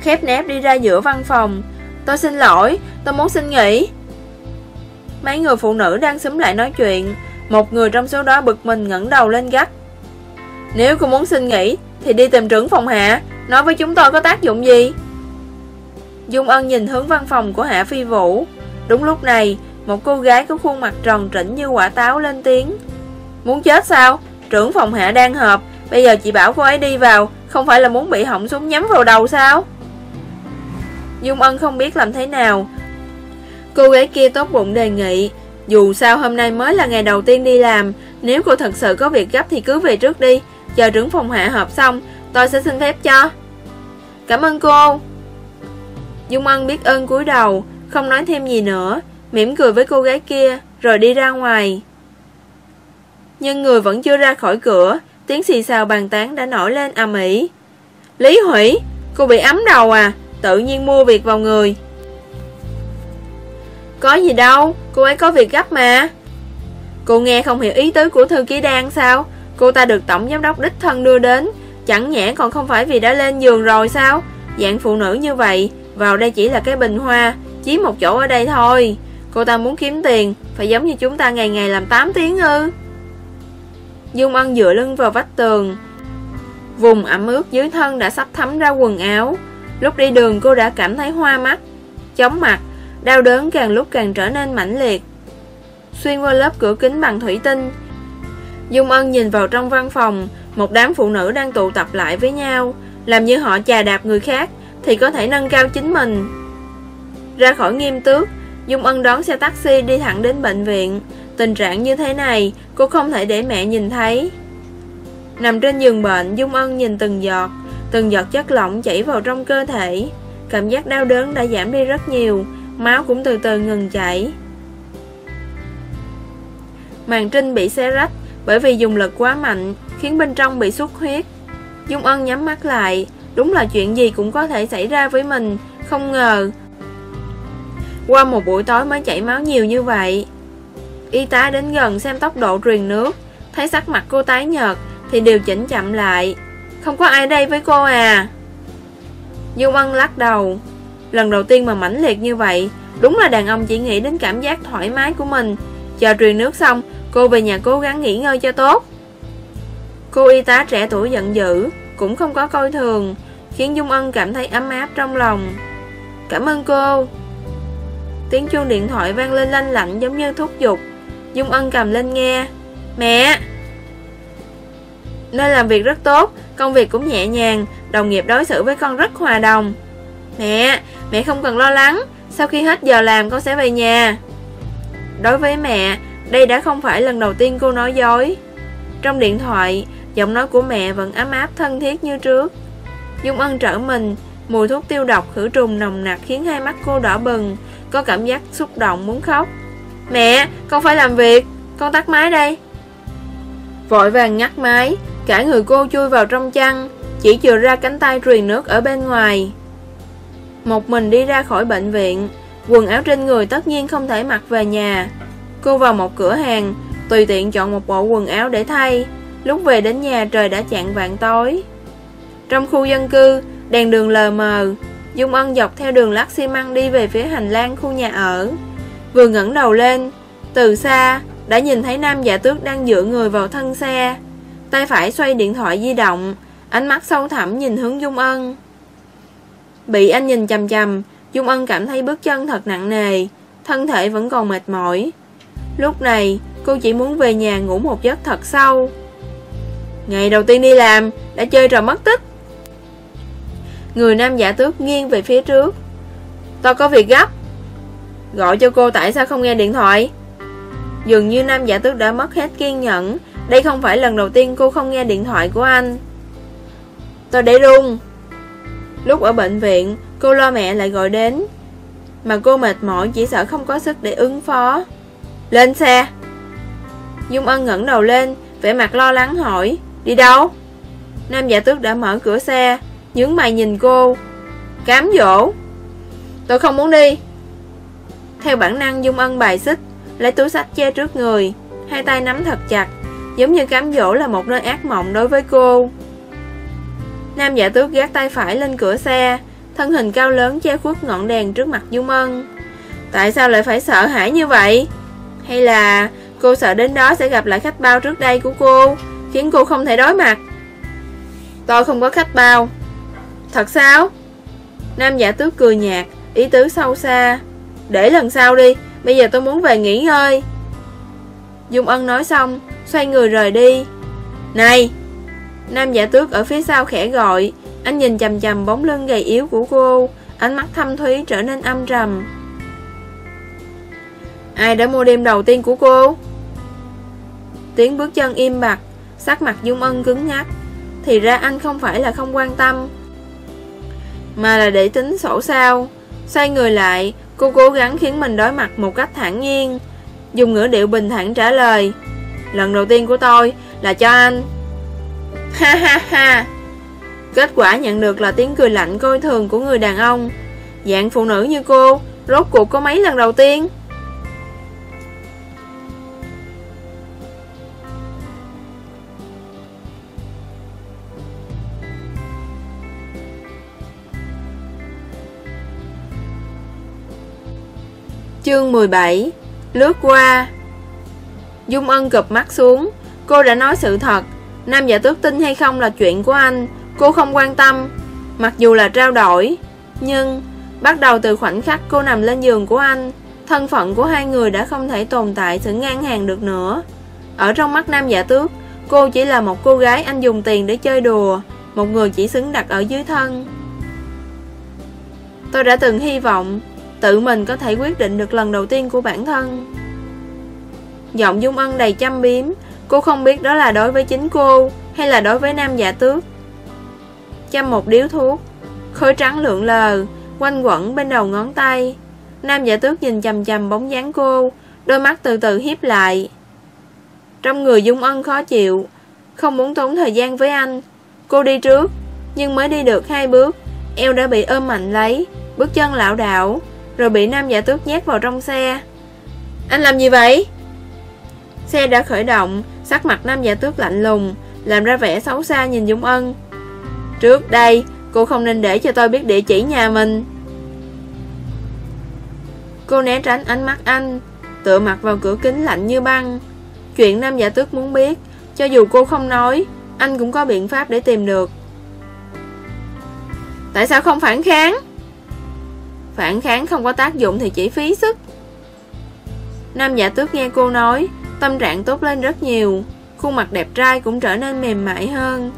Khép nép đi ra giữa văn phòng. Tôi xin lỗi, tôi muốn xin nghỉ. Mấy người phụ nữ đang xúm lại nói chuyện Một người trong số đó bực mình ngẩng đầu lên gắt. Nếu cô muốn xin nghỉ thì đi tìm trưởng phòng hạ. Nói với chúng tôi có tác dụng gì? Dung Ân nhìn hướng văn phòng của Hạ Phi Vũ. Đúng lúc này, Một cô gái có khuôn mặt tròn trĩnh như quả táo lên tiếng. Muốn chết sao? Trưởng phòng Hạ đang họp. Bây giờ chị bảo cô ấy đi vào. Không phải là muốn bị hỏng súng nhắm vào đầu sao? Dung Ân không biết làm thế nào. Cô gái kia tốt bụng đề nghị, Dù sao hôm nay mới là ngày đầu tiên đi làm, Nếu cô thật sự có việc gấp thì cứ về trước đi. Chờ trưởng phòng hạ họp xong, Tôi sẽ xin phép cho. Cảm ơn cô. Dung Ân biết ơn cúi đầu, Không nói thêm gì nữa, mỉm cười với cô gái kia, Rồi đi ra ngoài. Nhưng người vẫn chưa ra khỏi cửa, Tiếng xì xào bàn tán đã nổi lên ầm ĩ. Lý Hủy, Cô bị ấm đầu à Tự nhiên mua việc vào người. Có gì đâu, Cô ấy có việc gấp mà. Cô nghe không hiểu ý tứ của thư ký đang sao? Cô ta được tổng giám đốc đích thân đưa đến. Chẳng nhẽ còn không phải vì đã lên giường rồi sao? Dạng phụ nữ như vậy, Vào đây chỉ là cái bình hoa Chiếm một chỗ ở đây thôi. Cô ta muốn kiếm tiền, Phải giống như chúng ta ngày ngày làm 8 tiếng ư? Dung Ân dựa lưng vào vách tường. Vùng ẩm ướt dưới thân đã sắp thấm ra quần áo. Lúc đi đường, cô đã cảm thấy hoa mắt, Chóng mặt, Đau đớn càng lúc càng trở nên mãnh liệt. Xuyên qua lớp cửa kính bằng thủy tinh Dung Ân nhìn vào trong văn phòng, Một đám phụ nữ đang tụ tập lại với nhau. Làm như họ chà đạp người khác, Thì có thể nâng cao chính mình. Ra khỏi nghiêm tước Dung Ân đón xe taxi đi thẳng đến bệnh viện. Tình trạng như thế này, Cô không thể để mẹ nhìn thấy. Nằm trên giường bệnh, Dung Ân nhìn từng giọt Từng giọt chất lỏng chảy vào trong cơ thể. Cảm giác đau đớn đã giảm đi rất nhiều, Máu cũng từ từ ngừng chảy. Màn trinh bị xé rách bởi vì dùng lực quá mạnh Khiến bên trong bị xuất huyết. Dung Ân nhắm mắt lại, Đúng là chuyện gì cũng có thể xảy ra với mình, Không ngờ. Qua một buổi tối mới chảy máu nhiều như vậy. Y tá đến gần xem tốc độ truyền nước, Thấy sắc mặt cô tái nhợt Thì điều chỉnh chậm lại. Không có ai đây với cô à? Dung Ân lắc đầu. Lần đầu tiên mà mãnh liệt như vậy, Đúng là đàn ông chỉ nghĩ đến cảm giác thoải mái của mình. Chờ truyền nước xong Cô về nhà cố gắng nghỉ ngơi cho tốt. Cô y tá trẻ tuổi giận dữ Cũng không có coi thường Khiến Dung Ân cảm thấy ấm áp trong lòng. Cảm ơn cô. Tiếng chuông điện thoại vang lên lanh lạnh giống như thúc giục. Dung Ân cầm lên nghe Mẹ! Nơi làm việc rất tốt Công việc cũng nhẹ nhàng Đồng nghiệp đối xử với con rất hòa đồng. Mẹ, mẹ không cần lo lắng Sau khi hết giờ làm con sẽ về nhà. Đối với mẹ đây đã không phải lần đầu tiên cô nói dối. Trong điện thoại Giọng nói của mẹ vẫn ấm áp thân thiết như trước. Dung Ân trở mình Mùi thuốc tiêu độc khử trùng nồng nặc Khiến hai mắt cô đỏ bừng Có cảm giác xúc động muốn khóc. Mẹ, con phải làm việc Con tắt máy đây. Vội vàng ngắt máy Cả người cô chui vào trong chăn Chỉ chừa ra cánh tay truyền nước ở bên ngoài. Một mình đi ra khỏi bệnh viện Quần áo trên người tất nhiên không thể mặc về nhà. Cô vào một cửa hàng, Tùy tiện chọn một bộ quần áo để thay. Lúc về đến nhà, trời đã chạng vạn tối. Trong khu dân cư, Đèn đường lờ mờ. Dung Ân dọc theo đường lát xi măng đi về phía hành lang khu nhà ở. Vừa ngẩng đầu lên, Từ xa Đã nhìn thấy nam giả tước đang dựa người vào thân xe. Tay phải xoay điện thoại di động, Ánh mắt sâu thẳm nhìn hướng Dung Ân. Bị anh nhìn chầm chầm Dung Ân cảm thấy bước chân thật nặng nề, Thân thể vẫn còn mệt mỏi. Lúc này, cô chỉ muốn về nhà ngủ một giấc thật sâu. Ngày đầu tiên đi làm, Đã chơi trò mất tích. Người nam giả tước nghiêng về phía trước. Tôi có việc gấp. Gọi cho cô tại sao không nghe điện thoại. Dường như nam giả tước đã mất hết kiên nhẫn. Đây không phải lần đầu tiên cô không nghe điện thoại của anh. Tôi để luôn Lúc ở bệnh viện, Cô lo mẹ lại gọi đến. Mà cô mệt mỏi, chỉ sợ không có sức để ứng phó. Lên xe. Dung Ân ngẩng đầu lên, vẻ mặt lo lắng hỏi, Đi đâu? Nam giả tước đã mở cửa xe, Nhướng mày nhìn cô. Cám dỗ. Tôi không muốn đi. Theo bản năng, Dung Ân bài xích, Lấy túi sách che trước người, Hai tay nắm thật chặt, Giống như cám dỗ là một nơi ác mộng đối với cô. Nam giả tước gác tay phải lên cửa xe, Thân hình cao lớn che khuất ngọn đèn trước mặt Dung Ân. Tại sao lại phải sợ hãi như vậy? Hay là cô sợ đến đó sẽ gặp lại khách bao trước đây của cô, Khiến cô không thể đối mặt? Tôi không có khách bao. Thật sao? Nam giả tước cười nhạt, Ý tứ sâu xa. Để lần sau đi, Bây giờ tôi muốn về nghỉ ngơi. Dung Ân nói xong, Xoay người rời đi. Này! Nam giả tước ở phía sau khẽ gọi. Anh nhìn chầm chầm bóng lưng gầy yếu của cô. Ánh mắt thâm thúy trở nên âm trầm. Ai đã mua đêm đầu tiên của cô? Tiếng bước chân im bặt, Sắc mặt Dung Ân cứng ngắc Thì ra anh không phải là không quan tâm, Mà là để tính sổ sao. Xoay người lại, Cô cố gắng khiến mình đối mặt một cách thản nhiên, Dùng ngữ điệu bình thản trả lời. Lần đầu tiên của tôi là cho anh. [laughs] Ha ha ha. Kết quả nhận được là tiếng cười lạnh coi thường của người đàn ông. Dạng phụ nữ như cô, Rốt cuộc có mấy lần đầu tiên? Chương 17 Lướt qua. Dung Ân gập mắt xuống. Cô đã nói sự thật. Nam giả tước tin hay không là chuyện của anh. Cô không quan tâm. Mặc dù là trao đổi, Nhưng bắt đầu từ khoảnh khắc cô nằm lên giường của anh, Thân phận của hai người đã không thể tồn tại sự ngang hàng được nữa. Ở trong mắt nam giả tước, Cô chỉ là một cô gái anh dùng tiền để chơi đùa, Một người chỉ xứng đặt ở dưới thân. Tôi đã từng hy vọng Tự mình có thể quyết định được lần đầu tiên của bản thân. Giọng Dung Ân đầy chăm biếm, Cô không biết đó là đối với chính cô Hay là đối với nam giả tước. Chăm một điếu thuốc, Khói trắng lượn lờ, Quanh quẩn bên đầu ngón tay. Nam giả tước nhìn chầm chầm bóng dáng cô, Đôi mắt từ từ hiếp lại. Trong người Dung Ân khó chịu, Không muốn tốn thời gian với anh. Cô đi trước, Nhưng mới đi được hai bước, Eo đã bị ôm mạnh lấy, Bước chân lảo đảo. Rồi bị nam giả tước nhét vào trong xe. Anh làm gì vậy? Xe đã khởi động, Sắc mặt nam giả tước lạnh lùng, Làm ra vẻ xấu xa nhìn Dung Ân. Trước đây, Cô không nên để cho tôi biết địa chỉ nhà mình. Cô né tránh ánh mắt anh, Tựa mặt vào cửa kính lạnh như băng. Chuyện nam giả tước muốn biết, Cho dù cô không nói, Anh cũng có biện pháp để tìm được. Tại sao không phản kháng? Phản kháng không có tác dụng thì chỉ phí sức. Nam giả tước nghe cô nói, Tâm trạng tốt lên rất nhiều. Khuôn mặt đẹp trai cũng trở nên mềm mại hơn.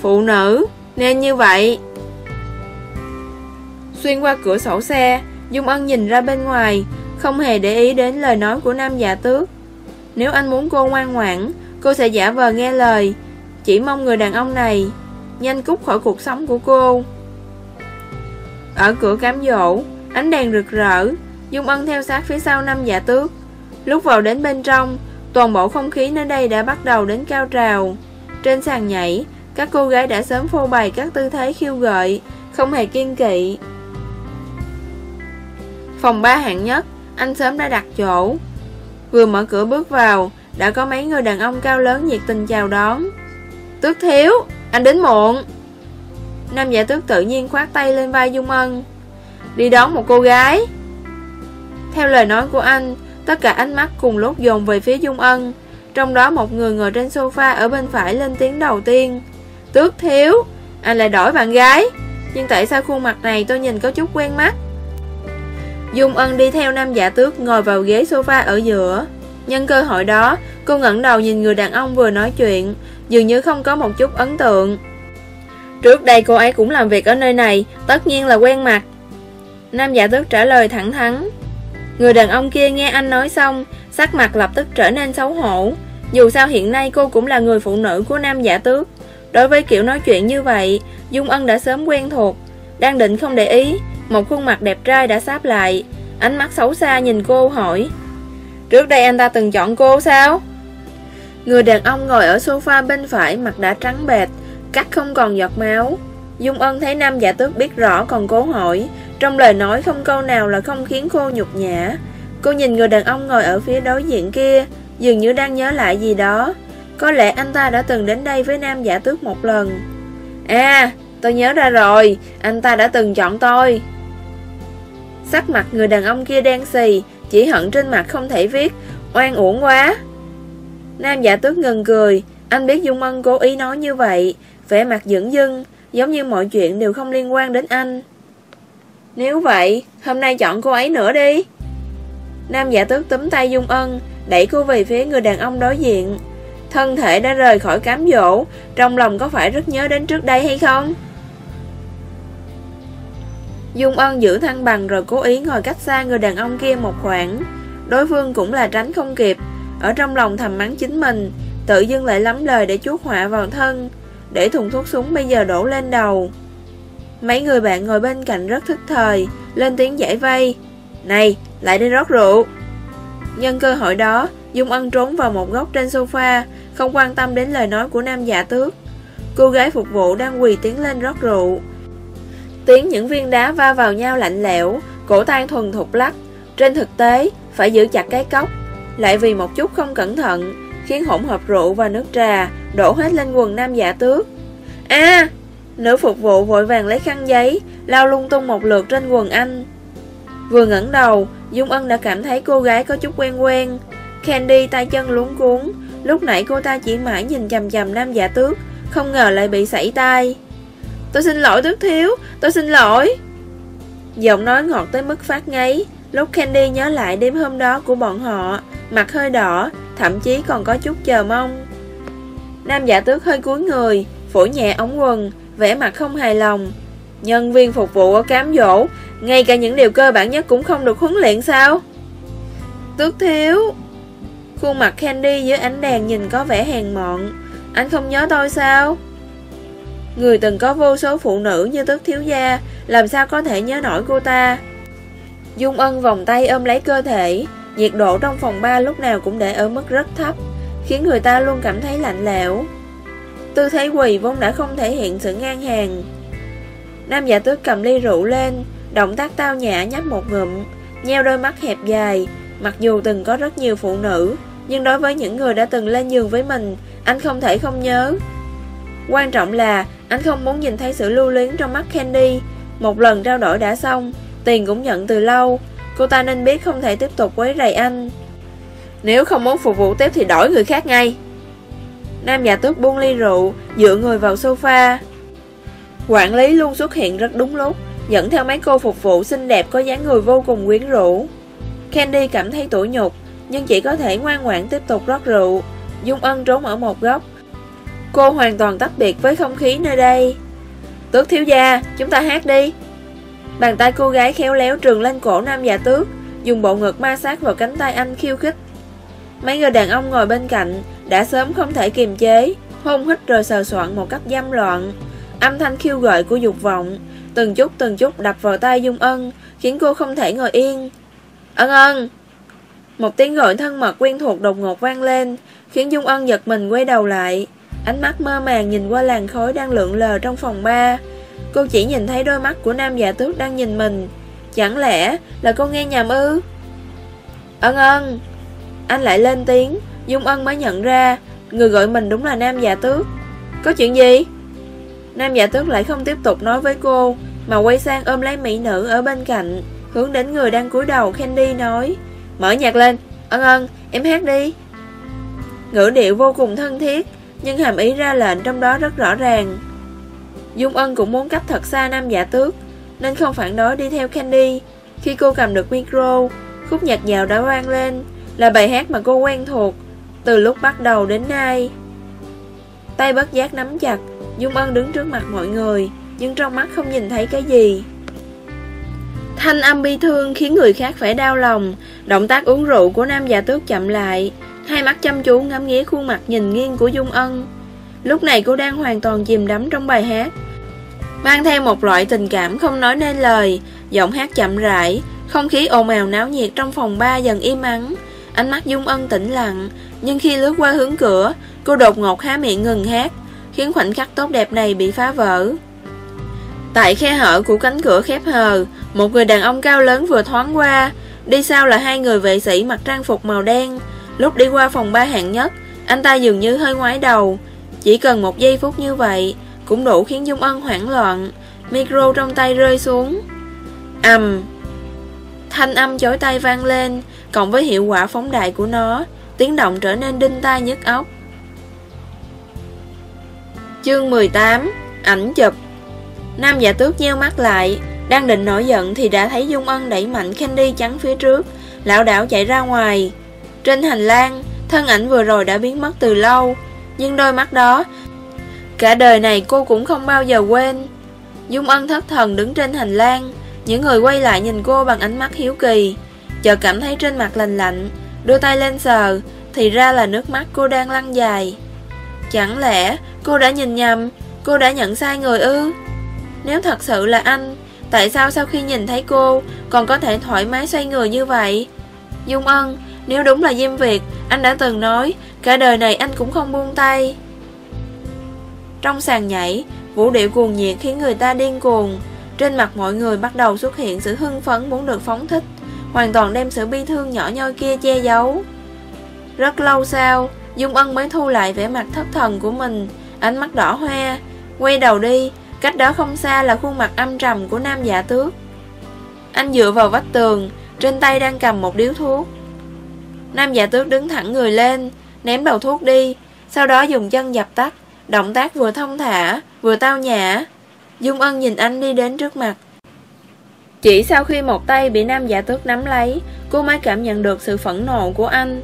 Phụ nữ, Nên như vậy. Xuyên qua cửa sổ xe, Dung Ân nhìn ra bên ngoài, Không hề để ý đến lời nói của nam giả tước. Nếu anh muốn cô ngoan ngoãn, Cô sẽ giả vờ nghe lời. Chỉ mong người đàn ông này Nhanh cút khỏi cuộc sống của cô. Ở cửa cám dỗ. Ánh đèn rực rỡ, Dung Ân theo sát phía sau năm giả tước. Lúc vào đến bên trong, Toàn bộ không khí nơi đây đã bắt đầu đến cao trào. Trên sàn nhảy, Các cô gái đã sớm phô bày các tư thế khiêu gợi, Không hề kiên kỵ. Phòng ba hạng nhất, Anh sớm đã đặt chỗ. Vừa mở cửa bước vào, Đã có mấy người đàn ông cao lớn nhiệt tình chào đón. Tước thiếu, Anh đến muộn. Nam giả tước tự nhiên khoát tay lên vai Dung Ân. Đi đón một cô gái. Theo lời nói của anh, Tất cả ánh mắt cùng lúc dồn về phía Dung Ân. Trong đó một người ngồi trên sofa Ở bên phải lên tiếng đầu tiên. Tước thiếu, Anh lại đổi bạn gái. Nhưng tại sao khuôn mặt này tôi nhìn có chút quen mắt? Dung Ân đi theo nam giả tước ngồi vào ghế sofa ở giữa. Nhân cơ hội đó, Cô ngẩng đầu nhìn người đàn ông vừa nói chuyện, Dường như không có một chút ấn tượng. Trước đây cô ấy cũng làm việc ở nơi này, Tất nhiên là quen mặt. Nam giả tước trả lời thẳng thắn. Người đàn ông kia nghe anh nói xong, Sắc mặt lập tức trở nên xấu hổ. Dù sao hiện nay cô cũng là người phụ nữ của nam giả tước. Đối với kiểu nói chuyện như vậy, Dung Ân đã sớm quen thuộc. Đang định không để ý, Một khuôn mặt đẹp trai đã sáp lại. Ánh mắt xấu xa nhìn cô hỏi, Trước đây anh ta từng chọn cô sao? Người đàn ông ngồi ở sofa bên phải, Mặt đã trắng bệt Cắt không còn giọt máu. Dung Ân thấy nam giả tước biết rõ còn cố hỏi, trong lời nói không câu nào là không khiến cô nhục nhã. Cô nhìn người đàn ông ngồi ở phía đối diện kia, Dường như đang nhớ lại gì đó. Có lẽ anh ta đã từng đến đây với nam giả tước một lần. À tôi nhớ ra rồi, Anh ta đã từng chọn tôi. Sắc mặt người đàn ông kia đen xì, Chỉ hận trên mặt không thể viết, Oan uổng quá. Nam giả tước ngừng cười, Anh biết Dung Ân cố ý nói như vậy vẻ mặt dưỡng dưng Giống như mọi chuyện đều không liên quan đến anh nếu vậy, hôm nay chọn cô ấy nữa đi. Nam giả tước túm tay Dung Ân, đẩy cô về phía người đàn ông đối diện. Thân thể đã rời khỏi cám dỗ, trong lòng có phải rất nhớ đến trước đây hay không? Dung Ân giữ thăng bằng rồi cố ý ngồi cách xa người đàn ông kia một khoảng. Đối phương cũng là tránh không kịp, ở trong lòng thầm mắng chính mình, tự dưng lại lắm lời để chuốt họa vào thân, để thùng thuốc súng bây giờ đổ lên đầu. Mấy người bạn ngồi bên cạnh rất thức thời Lên tiếng giải vây. Này, lại đi rót rượu. Nhân cơ hội đó Dung Ân trốn vào một góc trên sofa Không quan tâm đến lời nói của nam giả tước. Cô gái phục vụ đang quỳ tiến lên rót rượu. Tiếng những viên đá va vào nhau lạnh lẽo Cổ tay thuần thục lắc. Trên thực tế phải giữ chặt cái cốc Lại vì một chút không cẩn thận. Khiến hỗn hợp rượu và nước trà Đổ hết lên quần nam giả tước a Nữ phục vụ vội vàng lấy khăn giấy Lao lung tung một lượt trên quần anh Vừa ngẩng đầu, Dung Ân đã cảm thấy cô gái có chút quen quen. Candy tay chân luống cuốn, lúc nãy cô ta chỉ mãi nhìn chằm chằm nam giả tước, không ngờ lại bị sảy tay. Tôi xin lỗi tước thiếu, tôi xin lỗi. Giọng nói ngọt tới mức phát ngấy, lúc Candy nhớ lại đêm hôm đó của bọn họ, mặt hơi đỏ, thậm chí còn có chút chờ mong. Nam giả tước hơi cúi người, phủi nhẹ ống quần, vẻ mặt không hài lòng. Nhân viên phục vụ ở cám dỗ, ngay cả những điều cơ bản nhất cũng không được huấn luyện sao? Tước thiếu Khuôn mặt Candy dưới ánh đèn nhìn có vẻ hèn mọn Anh không nhớ tôi sao? Người từng có vô số phụ nữ như tước thiếu gia Làm sao có thể nhớ nổi cô ta Dung Ân vòng tay ôm lấy cơ thể. Nhiệt độ trong phòng 3 lúc nào cũng để ở mức rất thấp, Khiến người ta luôn cảm thấy lạnh lẽo. Tư thế quỳ vốn đã không thể hiện sự ngang hàng. Nam giả tước cầm ly rượu lên, Động tác tao nhã nhấp một ngụm, Nheo đôi mắt hẹp dài. Mặc dù từng có rất nhiều phụ nữ, Nhưng đối với những người đã từng lên giường với mình, Anh không thể không nhớ. Quan trọng là, anh không muốn nhìn thấy sự lưu luyến trong mắt Candy. Một lần trao đổi đã xong Tiền cũng nhận từ lâu. Cô ta nên biết không thể tiếp tục quấy rầy anh. Nếu không muốn phục vụ tiếp thì đổi người khác ngay. Nam giả tước buông ly rượu, Dựa người vào sofa. Quản lý luôn xuất hiện rất đúng lúc, Dẫn theo mấy cô phục vụ xinh đẹp Có dáng người vô cùng quyến rũ. Candy cảm thấy tủi nhục, Nhưng chỉ có thể ngoan ngoãn tiếp tục rót rượu, Dung Ân trốn ở một góc. Cô hoàn toàn tách biệt với không khí nơi đây. Tước thiếu gia, Chúng ta hát đi. Bàn tay cô gái khéo léo trường lên cổ nam già tước, Dùng bộ ngực ma sát vào cánh tay anh khiêu khích. Mấy người đàn ông ngồi bên cạnh, Đã sớm không thể kiềm chế, Hôn hít rồi sờ soạn một cách dâm loạn. Âm thanh khiêu gợi của dục vọng, Từng chút từng chút đập vào tay Dung Ân, Khiến cô không thể ngồi yên. Ân ân! Một tiếng gọi thân mật quen thuộc đột ngột vang lên, Khiến Dung Ân giật mình quay đầu lại. Ánh mắt mơ màng nhìn qua làn khói đang lượn lờ trong phòng ba. Cô chỉ nhìn thấy đôi mắt của nam giả tước đang nhìn mình. Chẳng lẽ là cô nghe nhầm ư? Ân ân. Anh lại lên tiếng. Dung Ân mới nhận ra Người gọi mình đúng là nam giả tước. Có chuyện gì? Nam giả tước lại không tiếp tục nói với cô, Mà quay sang ôm lấy mỹ nữ ở bên cạnh, Hướng đến người đang cúi đầu Candy nói, Mở nhạc lên. Ân ân, em hát đi. Ngữ điệu vô cùng thân thiết, Nhưng hàm ý ra lệnh trong đó rất rõ ràng. Dung Ân cũng muốn cách thật xa nam giả tước, Nên không phản đối đi theo Candy. Khi cô cầm được micro, Khúc nhạc dạo đã vang lên, Là bài hát mà cô quen thuộc Từ lúc bắt đầu đến nay. Tay bất giác nắm chặt, Dung Ân đứng trước mặt mọi người, Nhưng trong mắt không nhìn thấy cái gì. Thanh âm bi thương khiến người khác phải đau lòng, Động tác uống rượu của nam già tước chậm lại, Hai mắt chăm chú ngắm nghía khuôn mặt nhìn nghiêng của Dung Ân. Lúc này cô đang hoàn toàn chìm đắm trong bài hát. Mang theo một loại tình cảm không nói nên lời, Giọng hát chậm rãi, Không khí ồn ào náo nhiệt trong phòng ba dần im ắng. Ánh mắt Dung Ân tĩnh lặng, Nhưng khi lướt qua hướng cửa, Cô đột ngột há miệng ngừng hát, Khiến khoảnh khắc tốt đẹp này bị phá vỡ. Tại khe hở của cánh cửa khép hờ, Một người đàn ông cao lớn vừa thoáng qua, Đi sau là hai người vệ sĩ mặc trang phục màu đen. Lúc đi qua phòng ba hạng nhất, Anh ta dường như hơi ngoái đầu chỉ cần một giây phút như vậy, Cũng đủ khiến Dung Ân hoảng loạn. Micro trong tay rơi xuống. Ầm Thanh âm chối tay vang lên, Cộng với hiệu quả phóng đại của nó, Tiếng động trở nên đinh tai nhức óc. Chương 18 Ảnh chụp. Nam giả tước nheo mắt lại, Đang định nổi giận thì đã thấy Dung Ân đẩy mạnh Candy chắn phía trước. Lão đảo chạy ra ngoài. Trên hành lang, Thân ảnh vừa rồi đã biến mất từ lâu. Nhưng đôi mắt đó, Cả đời này cô cũng không bao giờ quên. Dung Ân thất thần đứng trên hành lang, Những người quay lại nhìn cô bằng ánh mắt hiếu kỳ, Chợt cảm thấy trên mặt lành lạnh, Đưa tay lên sờ, Thì ra là nước mắt cô đang lăn dài. Chẳng lẽ cô đã nhìn nhầm, Cô đã nhận sai người ư? Nếu thật sự là anh, Tại sao sau khi nhìn thấy cô, Còn có thể thoải mái xoay người như vậy? Dung Ân nếu đúng là Diêm Việt, Anh đã từng nói, Cả đời này anh cũng không buông tay. Trong sàn nhảy, Vũ điệu cuồng nhiệt khiến người ta điên cuồng. Trên mặt mọi người bắt đầu xuất hiện sự hưng phấn muốn được phóng thích, Hoàn toàn đem sự bi thương nhỏ nhoi kia che giấu. Rất lâu sau, Dung Ân mới thu lại vẻ mặt thất thần của mình, Ánh mắt đỏ hoe, Quay đầu đi, Cách đó không xa là khuôn mặt âm trầm của nam giả tước. Anh dựa vào vách tường, Trên tay đang cầm một điếu thuốc. Nam giả tước đứng thẳng người lên, Ném đầu thuốc đi, Sau đó dùng chân dập tắt, Động tác vừa thông thả, Vừa tao nhã. Dung Ân nhìn anh đi đến trước mặt. Chỉ sau khi một tay bị nam giả tước nắm lấy, Cô mới cảm nhận được sự phẫn nộ của anh.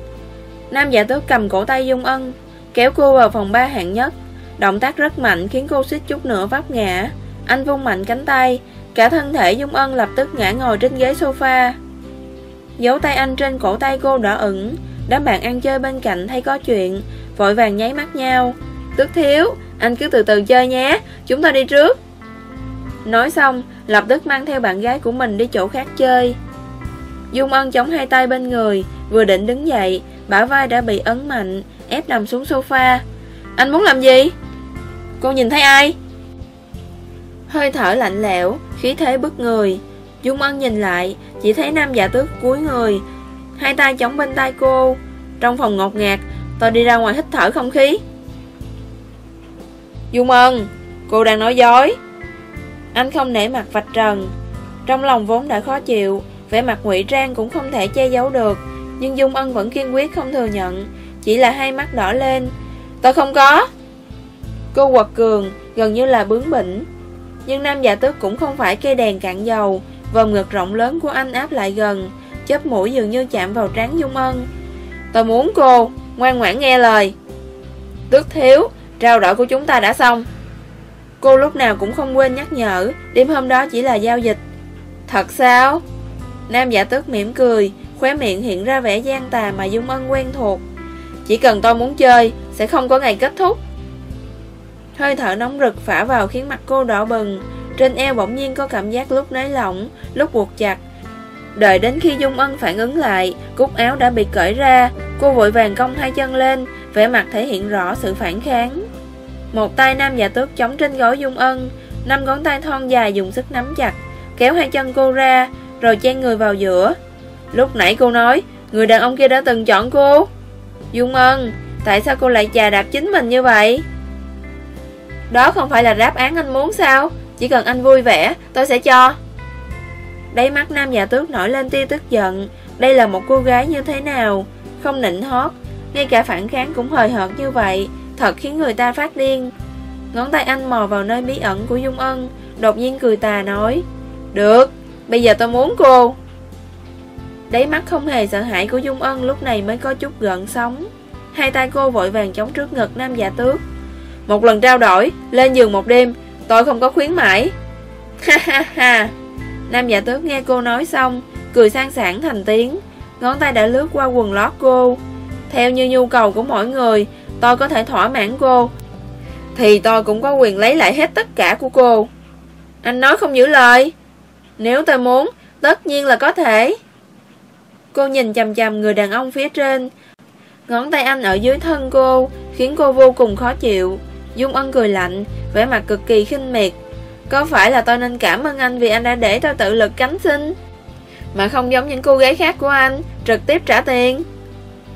Nam giả tước cầm cổ tay Dung Ân, Kéo cô vào phòng ba hạng nhất. Động tác rất mạnh khiến cô suýt chút nữa vấp ngã. Anh vung mạnh cánh tay, Cả thân thể Dung Ân lập tức ngã ngồi trên ghế sofa. Dấu tay anh trên cổ tay cô đỏ ửng. Đám bạn ăn chơi bên cạnh thấy có chuyện Vội vàng nháy mắt nhau. Tức thiếu, anh cứ từ từ chơi nhé Chúng ta đi trước. Nói xong, lập tức mang theo bạn gái của mình đi chỗ khác chơi. Dung Ân chống hai tay bên người Vừa định đứng dậy Bả vai đã bị ấn mạnh Ép nằm xuống sofa. Anh muốn làm gì? Cô nhìn thấy ai? Hơi thở lạnh lẽo Khí thế bức người. Dung Ân nhìn lại, Chỉ thấy nam giả tước cúi người, Hai tay chống bên tay cô. Trong phòng ngột ngạt, Tôi đi ra ngoài hít thở không khí. Dung Ân Cô đang nói dối. Anh không nể mặt vạch trần. Trong lòng vốn đã khó chịu, vẻ mặt ngụy trang cũng không thể che giấu được, Nhưng Dung Ân vẫn kiên quyết không thừa nhận, Chỉ là hai mắt đỏ lên. Tôi không có. Cô quật cường, gần như là bướng bỉnh. Nhưng nam giả tước cũng không phải cây đèn cạn dầu Vòng ngực rộng lớn của anh áp lại gần, Chớp mũi dường như chạm vào trán Dung Ân. Tôi muốn cô, Ngoan ngoãn nghe lời. Tước thiếu, Trao đổi của chúng ta đã xong. Cô lúc nào cũng không quên nhắc nhở, Đêm hôm đó chỉ là giao dịch. Thật sao? Nam giả tước mỉm cười, Khóe miệng hiện ra vẻ gian tà mà Dung Ân quen thuộc. Chỉ cần tôi muốn chơi, Sẽ không có ngày kết thúc. Hơi thở nóng rực phả vào khiến mặt cô đỏ bừng. Trên eo bỗng nhiên có cảm giác lúc nới lỏng, Lúc buộc chặt. Đợi đến khi Dung Ân phản ứng lại, Cúc áo đã bị cởi ra. Cô vội vàng cong hai chân lên, vẻ mặt thể hiện rõ sự phản kháng. Một tay nam giả tước chống trên gối Dung Ân, Năm ngón tay thon dài dùng sức nắm chặt, Kéo hai chân cô ra, Rồi chen người vào giữa. Lúc nãy cô nói, Người đàn ông kia đã từng chọn cô. Dung Ân, Tại sao cô lại chà đạp chính mình như vậy? Đó không phải là đáp án anh muốn sao? Chỉ cần anh vui vẻ Tôi sẽ cho. Đáy mắt nam giả tước nổi lên tia tức giận. Đây là một cô gái như thế nào? Không nịnh hót. Ngay cả phản kháng cũng hời hợt như vậy. Thật khiến người ta phát điên. Ngón tay anh mò vào nơi bí ẩn của Dung Ân Đột nhiên cười tà nói Được, bây giờ tôi muốn cô. Đáy mắt không hề sợ hãi của Dung Ân lúc này mới có chút gợn sóng. Hai tay cô vội vàng chống trước ngực nam giả tước. Một lần trao đổi, lên giường một đêm Tôi không có khuyến mãi. [laughs] Ha ha ha. Nam giả tước nghe cô nói xong, Cười sang sảng thành tiếng. Ngón tay đã lướt qua quần lót cô. Theo như nhu cầu của mỗi người, Tôi có thể thỏa mãn cô. Thì tôi cũng có quyền lấy lại hết tất cả của cô. Anh nói không giữ lời. Nếu tôi muốn, Tất nhiên là có thể. Cô nhìn chầm chầm người đàn ông phía trên. Ngón tay anh ở dưới thân cô, Khiến cô vô cùng khó chịu. Dung Ân cười lạnh, vẻ mặt cực kỳ khinh miệt. Có phải là tôi nên cảm ơn anh vì anh đã để tôi tự lực cánh sinh? Mà không giống những cô gái khác của anh, Trực tiếp trả tiền.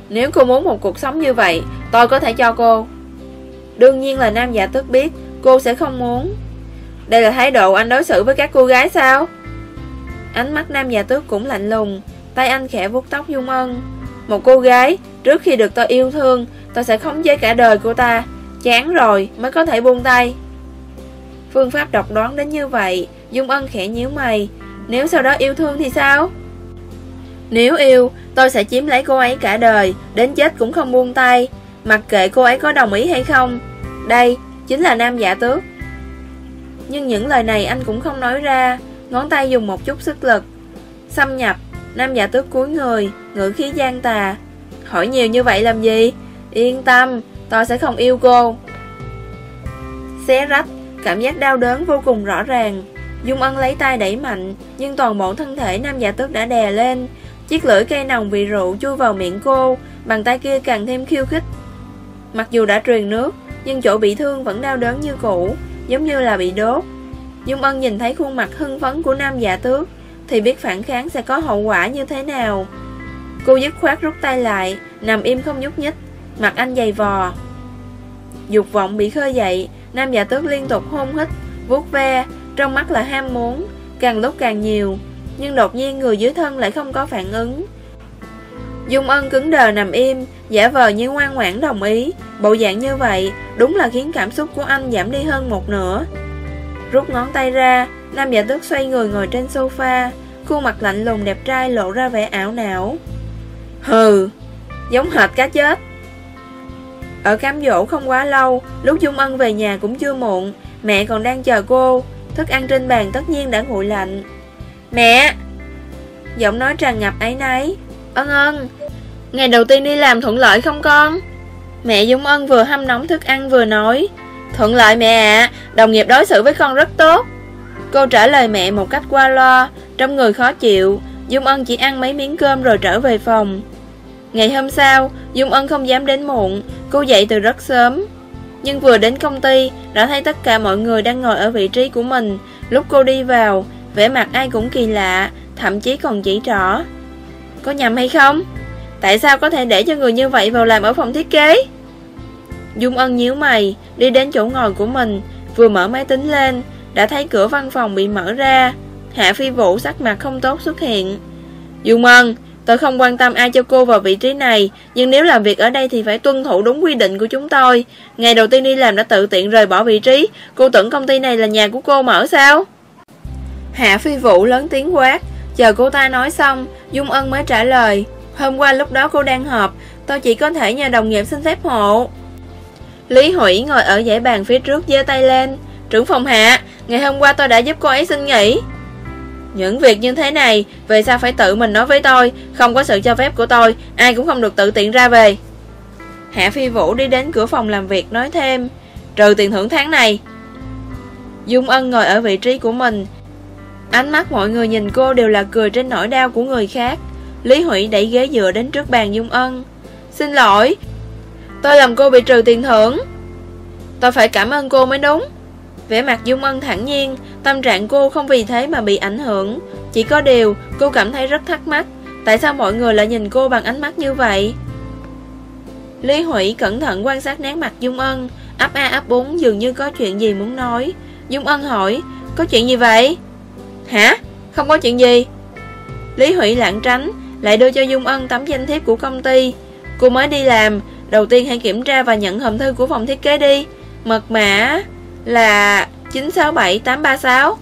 Nếu cô muốn một cuộc sống như vậy, Tôi có thể cho cô. Đương nhiên là nam giả tức biết, Cô sẽ không muốn. Đây là thái độ anh đối xử với các cô gái sao? Ánh mắt nam giả tước cũng lạnh lùng, Tay anh khẽ vuốt tóc Dung Ân. Một cô gái, Trước khi được tôi yêu thương, Tôi sẽ khống chế cả đời của ta. Chán rồi mới có thể buông tay. Phương pháp độc đoán đến như vậy, Dung Ân khẽ nhíu mày. Nếu sau đó yêu thương thì sao? Nếu yêu, Tôi sẽ chiếm lấy cô ấy cả đời, Đến chết cũng không buông tay. Mặc kệ cô ấy có đồng ý hay không, Đây chính là nam giả tước. Nhưng những lời này anh cũng không nói ra, Ngón tay dùng một chút sức lực. Xâm nhập, Nam giả tước cúi người, Ngữ khí gian tà. Hỏi nhiều như vậy làm gì? Yên tâm Tôi sẽ không yêu cô. Xé rách, Cảm giác đau đớn vô cùng rõ ràng. Dung Ân lấy tay đẩy mạnh, Nhưng toàn bộ thân thể nam giả tước đã đè lên. Chiếc lưỡi cây nồng vị rượu chui vào miệng cô, Bàn tay kia càng thêm khiêu khích. Mặc dù đã truyền nước, Nhưng chỗ bị thương vẫn đau đớn như cũ, Giống như là bị đốt. Dung Ân nhìn thấy khuôn mặt hưng phấn của nam giả tước, Thì biết phản kháng sẽ có hậu quả như thế nào. Cô dứt khoát rút tay lại, Nằm im không nhúc nhích. Mặt anh dày vò. Dục vọng bị khơi dậy Nam giả tước liên tục hôn hít, vuốt ve, trong mắt là ham muốn, càng lúc càng nhiều. Nhưng đột nhiên người dưới thân lại không có phản ứng. Dung Ân cứng đờ nằm im Giả vờ như ngoan ngoãn đồng ý. Bộ dạng như vậy Đúng là khiến cảm xúc của anh giảm đi hơn một nửa. Rút ngón tay ra Nam giả tước xoay người ngồi trên sofa Khuôn mặt lạnh lùng đẹp trai lộ ra vẻ ảo não. Hừ Giống hệt cá chết. Ở cám dỗ không quá lâu Lúc Dung Ân về nhà cũng chưa muộn Mẹ còn đang chờ cô. Thức ăn trên bàn tất nhiên đã nguội lạnh. Mẹ! Giọng nói tràn ngập ấy nấy Ân ân Ngày đầu tiên đi làm thuận lợi không con? Mẹ Dung Ân vừa hâm nóng thức ăn vừa nói. Thuận lợi mẹ ạ Đồng nghiệp đối xử với con rất tốt. Cô trả lời mẹ một cách qua loa, Trong người khó chịu. Dung Ân chỉ ăn mấy miếng cơm rồi trở về phòng. Ngày hôm sau, Dung Ân không dám đến muộn. Cô dậy từ rất sớm. Nhưng vừa đến công ty, Đã thấy tất cả mọi người đang ngồi ở vị trí của mình. Lúc cô đi vào, vẻ mặt ai cũng kỳ lạ, Thậm chí còn chỉ trỏ. Có nhầm hay không? Tại sao có thể để cho người như vậy vào làm ở phòng thiết kế? Dung Ân nhíu mày, Đi đến chỗ ngồi của mình, Vừa mở máy tính lên, Đã thấy cửa văn phòng bị mở ra. Hạ Phi Vũ sắc mặt không tốt xuất hiện. Dung Ân Tôi không quan tâm ai cho cô vào vị trí này, Nhưng nếu làm việc ở đây thì phải tuân thủ đúng quy định của chúng tôi. Ngày đầu tiên đi làm đã tự tiện rời bỏ vị trí. Cô tưởng công ty này là nhà của cô mở sao? Hạ Phi Vũ lớn tiếng quát. Chờ cô ta nói xong, Dung Ân mới trả lời. Hôm qua lúc đó cô đang họp, Tôi chỉ có thể nhờ đồng nghiệp xin phép hộ. Lý Hủy ngồi ở dãy bàn phía trước giơ tay lên. Trưởng phòng hạ, Ngày hôm qua tôi đã giúp cô ấy xin nghỉ. Những việc như thế này, Về sao phải tự mình nói với tôi. Không có sự cho phép của tôi, Ai cũng không được tự tiện ra về. Hạ Phi Vũ đi đến cửa phòng làm việc nói thêm, Trừ tiền thưởng tháng này. Dung Ân ngồi ở vị trí của mình. Ánh mắt mọi người nhìn cô đều là cười trên nỗi đau của người khác. Lý Hủy đẩy ghế dựa đến trước bàn Dung Ân. Xin lỗi, Tôi làm cô bị trừ tiền thưởng. Tôi phải cảm ơn cô mới đúng. Vẻ mặt Dung Ân thẳng nhiên, Tâm trạng cô không vì thế mà bị ảnh hưởng. Chỉ có điều, cô cảm thấy rất thắc mắc, Tại sao mọi người lại nhìn cô bằng ánh mắt như vậy? Lý Hủy cẩn thận quan sát nét mặt Dung Ân Ấp a ấp úng dường như có chuyện gì muốn nói. Dung Ân hỏi, Có chuyện gì vậy? Hả? Không có chuyện gì. Lý Hủy lảng tránh, Lại đưa cho Dung Ân tấm danh thiếp của công ty. Cô mới đi làm, Đầu tiên hãy kiểm tra và nhận hòm thư của phòng thiết kế đi. Mật mã là 967836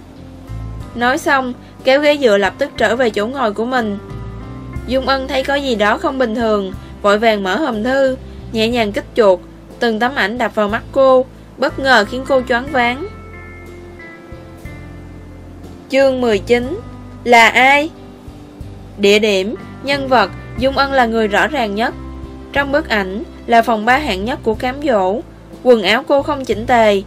Nói xong Kéo ghế dựa lập tức trở về chỗ ngồi của mình. Dung Ân thấy có gì đó không bình thường Vội vàng mở hòm thư Nhẹ nhàng kích chuột Từng tấm ảnh đập vào mắt cô Bất ngờ khiến cô choáng váng. Chương 19 Là ai? Địa điểm, nhân vật Dung Ân là người rõ ràng nhất. Trong bức ảnh là phòng ba hạng nhất của cám dỗ Quần áo cô không chỉnh tề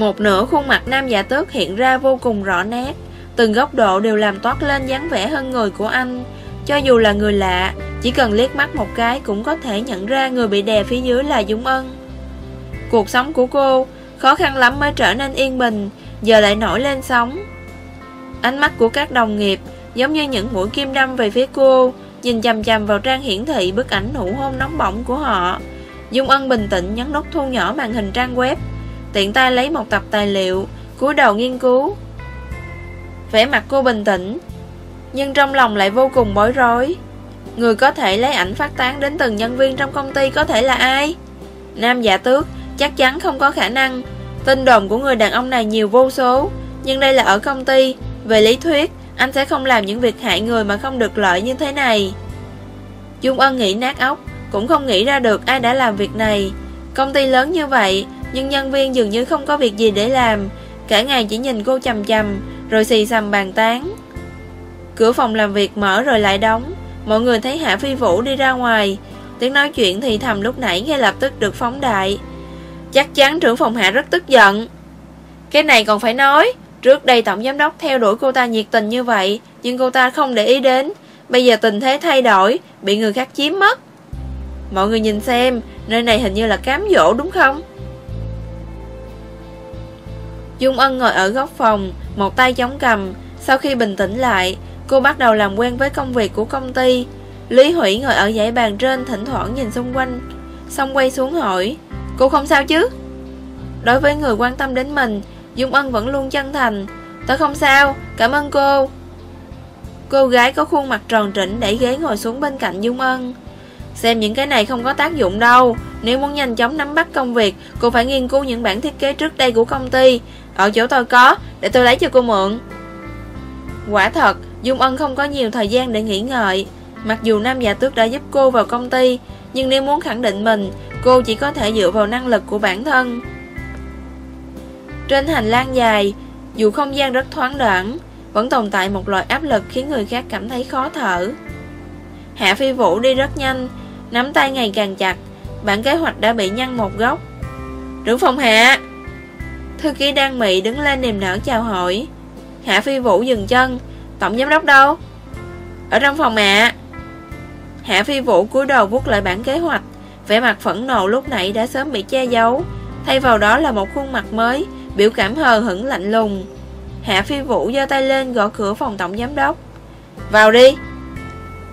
một nửa khuôn mặt nam giả tước hiện ra vô cùng rõ nét. Từng góc độ đều làm toát lên dáng vẻ hơn người của anh. Cho dù là người lạ, Chỉ cần liếc mắt một cái cũng có thể nhận ra người bị đè phía dưới là Dung Ân. Cuộc sống của cô Khó khăn lắm mới trở nên yên bình, Giờ lại nổi lên sóng. Ánh mắt của các đồng nghiệp Giống như những mũi kim đâm về phía cô, Nhìn chằm chằm vào trang hiển thị bức ảnh nụ hôn nóng bỏng của họ. Dung Ân bình tĩnh nhấn nút thu nhỏ màn hình trang web Tiện tay lấy một tập tài liệu cúi đầu nghiên cứu. Vẻ mặt cô bình tĩnh, Nhưng trong lòng lại vô cùng bối rối. Người có thể lấy ảnh phát tán đến từng nhân viên trong công ty có thể là ai? Nam giả tước chắc chắn không có khả năng. Tin đồn của người đàn ông này nhiều vô số, Nhưng đây là ở công ty. Về lý thuyết, anh sẽ không làm những việc hại người mà không được lợi như thế này. Dung Ân nghĩ nát óc, Cũng không nghĩ ra được ai đã làm việc này. Công ty lớn như vậy nhưng nhân viên dường như không có việc gì để làm. Cả ngày chỉ nhìn cô chầm chầm Rồi xì xầm bàn tán. Cửa phòng làm việc mở rồi lại đóng. Mọi người thấy Hạ Phi Vũ đi ra ngoài. Tiếng nói chuyện thì thầm lúc nãy ngay lập tức được phóng đại. Chắc chắn trưởng phòng Hạ rất tức giận. Cái này còn phải nói, Trước đây tổng giám đốc theo đuổi cô ta nhiệt tình như vậy, Nhưng cô ta không để ý đến. Bây giờ tình thế thay đổi, Bị người khác chiếm mất. Mọi người nhìn xem, Nơi này hình như là cám dỗ đúng không? Dung Ân ngồi ở góc phòng Một tay chống cầm. Sau khi bình tĩnh lại Cô bắt đầu làm quen với công việc của công ty. Lý Hủy ngồi ở dãy bàn trên Thỉnh thoảng nhìn xung quanh Xong quay xuống hỏi Cô không sao chứ? Đối với người quan tâm đến mình Dung Ân vẫn luôn chân thành Tôi không sao, cảm ơn cô. Cô gái có khuôn mặt tròn trĩnh đẩy ghế ngồi xuống bên cạnh Dung Ân. Xem những cái này không có tác dụng đâu. Nếu muốn nhanh chóng nắm bắt công việc Cô phải nghiên cứu những bản thiết kế trước đây của công ty. Ở chỗ tôi có, Để tôi lấy cho cô mượn. Quả thật, Dung Ân không có nhiều thời gian để nghỉ ngợi. Mặc dù Nam Dạ Tước đã giúp cô vào công ty, Nhưng nếu muốn khẳng định mình, Cô chỉ có thể dựa vào năng lực của bản thân. Trên hành lang dài, Dù không gian rất thoáng đoạn Vẫn tồn tại một loại áp lực khiến người khác cảm thấy khó thở. Hạ Phi Vũ đi rất nhanh, Nắm tay ngày càng chặt, Bản kế hoạch đã bị nhăn một góc. Trưởng phòng hạ! Thư ký đang mị đứng lên niềm nở chào hỏi. Hạ Phi Vũ dừng chân. Tổng giám đốc đâu? Ở trong phòng ạ. Hạ Phi Vũ cúi đầu vuốt lại bản kế hoạch. Vẻ mặt phẫn nộ lúc nãy đã sớm bị che giấu. Thay vào đó là một khuôn mặt mới, Biểu cảm hờ hững lạnh lùng. Hạ Phi Vũ giơ tay lên gõ cửa phòng tổng giám đốc. Vào đi.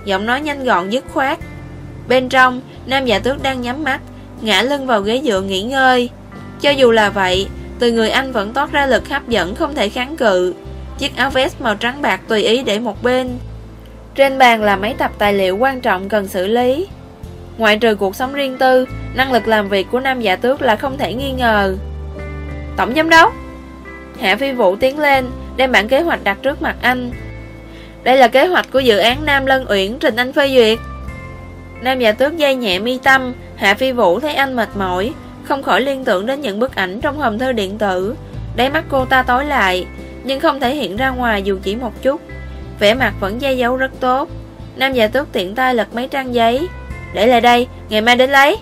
Giọng nói nhanh gọn dứt khoát. Bên trong, Nam giả tước đang nhắm mắt, Ngã lưng vào ghế dựa nghỉ ngơi. Cho dù là vậy từ người anh vẫn toát ra lực hấp dẫn không thể kháng cự. Chiếc áo vest màu trắng bạc tùy ý để một bên. Trên bàn là mấy tập tài liệu quan trọng cần xử lý. Ngoại trừ cuộc sống riêng tư, Năng lực làm việc của nam giả tước là không thể nghi ngờ. Tổng giám đốc, Hạ Phi Vũ tiến lên, Đem bản kế hoạch đặt trước mặt anh. Đây là kế hoạch của dự án Nam Lân Uyển Trình Anh phê duyệt. Nam giả tước dây nhẹ mi tâm, Hạ Phi Vũ thấy anh mệt mỏi không khỏi liên tưởng đến những bức ảnh trong hòm thư điện tử. Đáy mắt cô ta tối lại Nhưng không thể hiện ra ngoài dù chỉ một chút. Vẻ mặt vẫn che giấu rất tốt. Nam giả tước tiện tay lật mấy trang giấy. Để lại đây, ngày mai đến lấy.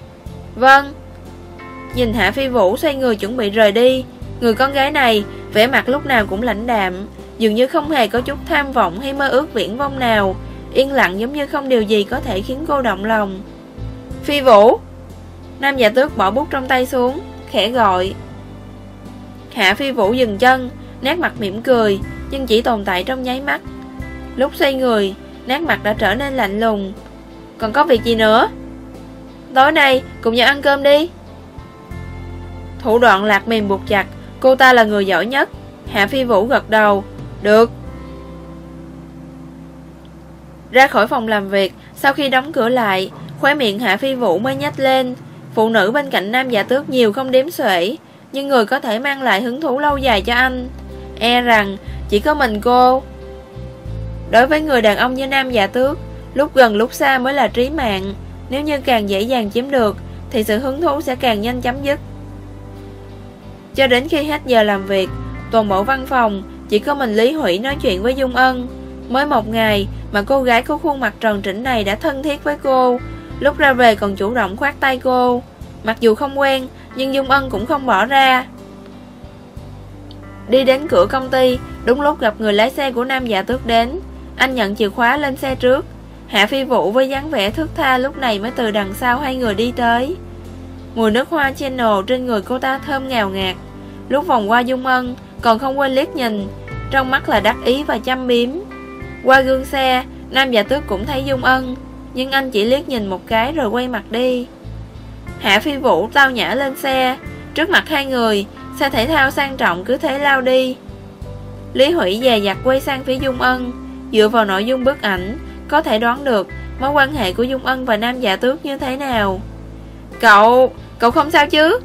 Vâng. Nhìn Hạ Phi Vũ xoay người chuẩn bị rời đi. Người con gái này vẻ mặt lúc nào cũng lãnh đạm Dường như không hề có chút tham vọng hay mơ ước viễn vông nào. Yên lặng giống như không điều gì có thể khiến cô động lòng. Phi Vũ Nam giả tước bỏ bút trong tay xuống, Khẽ gọi. Hạ Phi Vũ dừng chân, Nét mặt mỉm cười, Nhưng chỉ tồn tại trong nháy mắt. Lúc xoay người, Nét mặt đã trở nên lạnh lùng. Còn có việc gì nữa? Tối nay, cùng nhau ăn cơm đi. Thủ đoạn lạc mềm buộc chặt, Cô ta là người giỏi nhất. Hạ Phi Vũ gật đầu. Được. Ra khỏi phòng làm việc, Sau khi đóng cửa lại, Khóe miệng Hạ Phi Vũ mới nhếch lên. Phụ nữ bên cạnh nam giả tước nhiều không đếm xuể, Nhưng người có thể mang lại hứng thú lâu dài cho anh. E rằng, chỉ có mình cô. Đối với người đàn ông như nam giả tước, Lúc gần lúc xa mới là trí mạng. Nếu như càng dễ dàng chiếm được, Thì sự hứng thú sẽ càng nhanh chấm dứt. Cho đến khi hết giờ làm việc, Toàn bộ văn phòng, Chỉ có mình Lý Hủy nói chuyện với Dung Ân. Mới một ngày mà cô gái có khuôn mặt tròn trĩnh này đã thân thiết với cô Lúc ra về còn chủ động khoát tay cô. Mặc dù không quen, Nhưng Dung Ân cũng không bỏ ra. Đi đến cửa công ty, Đúng lúc gặp người lái xe của nam giả tước đến. Anh nhận chìa khóa lên xe trước. Hạ Phi Vũ với dáng vẻ thước tha lúc này mới từ đằng sau hai người đi tới. Mùi nước hoa channel trên người cô ta thơm ngào ngạt. Lúc vòng qua Dung Ân, Còn không quên liếc nhìn. Trong mắt là đắc ý và chăm biếm. Qua gương xe, Nam giả tước cũng thấy Dung Ân. Nhưng anh chỉ liếc nhìn một cái rồi quay mặt đi. Hạ Phi Vũ tao nhã lên xe. Trước mặt hai người Xe thể thao sang trọng cứ thế lao đi. Lý Hủy dè dặt quay sang phía Dung Ân. Dựa vào nội dung bức ảnh Có thể đoán được mối quan hệ của Dung Ân và Nam Dạ Tước như thế nào. Cậu, cậu không sao chứ?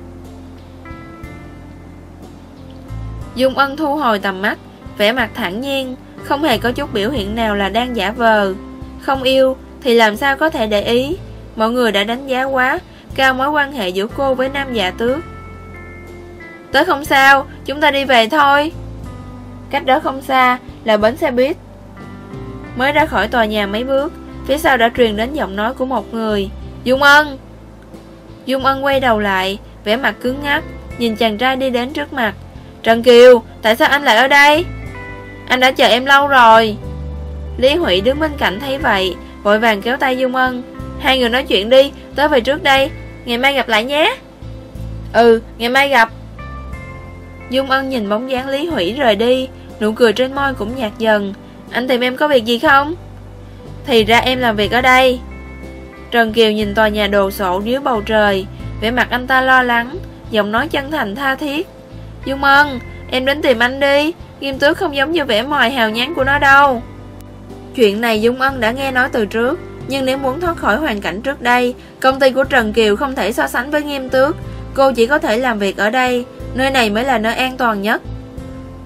Dung Ân thu hồi tầm mắt vẻ mặt thản nhiên Không hề có chút biểu hiện nào là đang giả vờ. Không yêu thì làm sao có thể để ý? Mọi người đã đánh giá quá, Cao mối quan hệ giữa cô với Nam Dạ Tước. Tớ không sao, Chúng ta đi về thôi. Cách đó không xa là bến xe buýt. Mới ra khỏi tòa nhà mấy bước, Phía sau đã truyền đến giọng nói của một người. Dung Ân! Dung Ân quay đầu lại, vẻ mặt cứng ngắc, Nhìn chàng trai đi đến trước mặt. Trần Kiều, Tại sao anh lại ở đây? Anh đã chờ em lâu rồi. Lý Hụy đứng bên cạnh thấy vậy Vội vàng kéo tay Dung Ân. Hai người nói chuyện đi Tớ về trước đây. Ngày mai gặp lại nhé. Ừ ngày mai gặp. Dung Ân nhìn bóng dáng Lý Hủy rời đi, Nụ cười trên môi cũng nhạt dần. Anh tìm em có việc gì không? Thì ra em làm việc ở đây. Trần Kiều nhìn tòa nhà đồ sộ dưới bầu trời, vẻ mặt anh ta lo lắng, Giọng nói chân thành tha thiết. Dung Ân, Em đến tìm anh đi, Nghiêm tước không giống như vẻ mòi hào nhán của nó đâu. Chuyện này Dung Ân đã nghe nói từ trước, Nhưng nếu muốn thoát khỏi hoàn cảnh trước đây, Công ty của Trần Kiều không thể so sánh với nghiêm tước. Cô chỉ có thể làm việc ở đây, Nơi này mới là nơi an toàn nhất.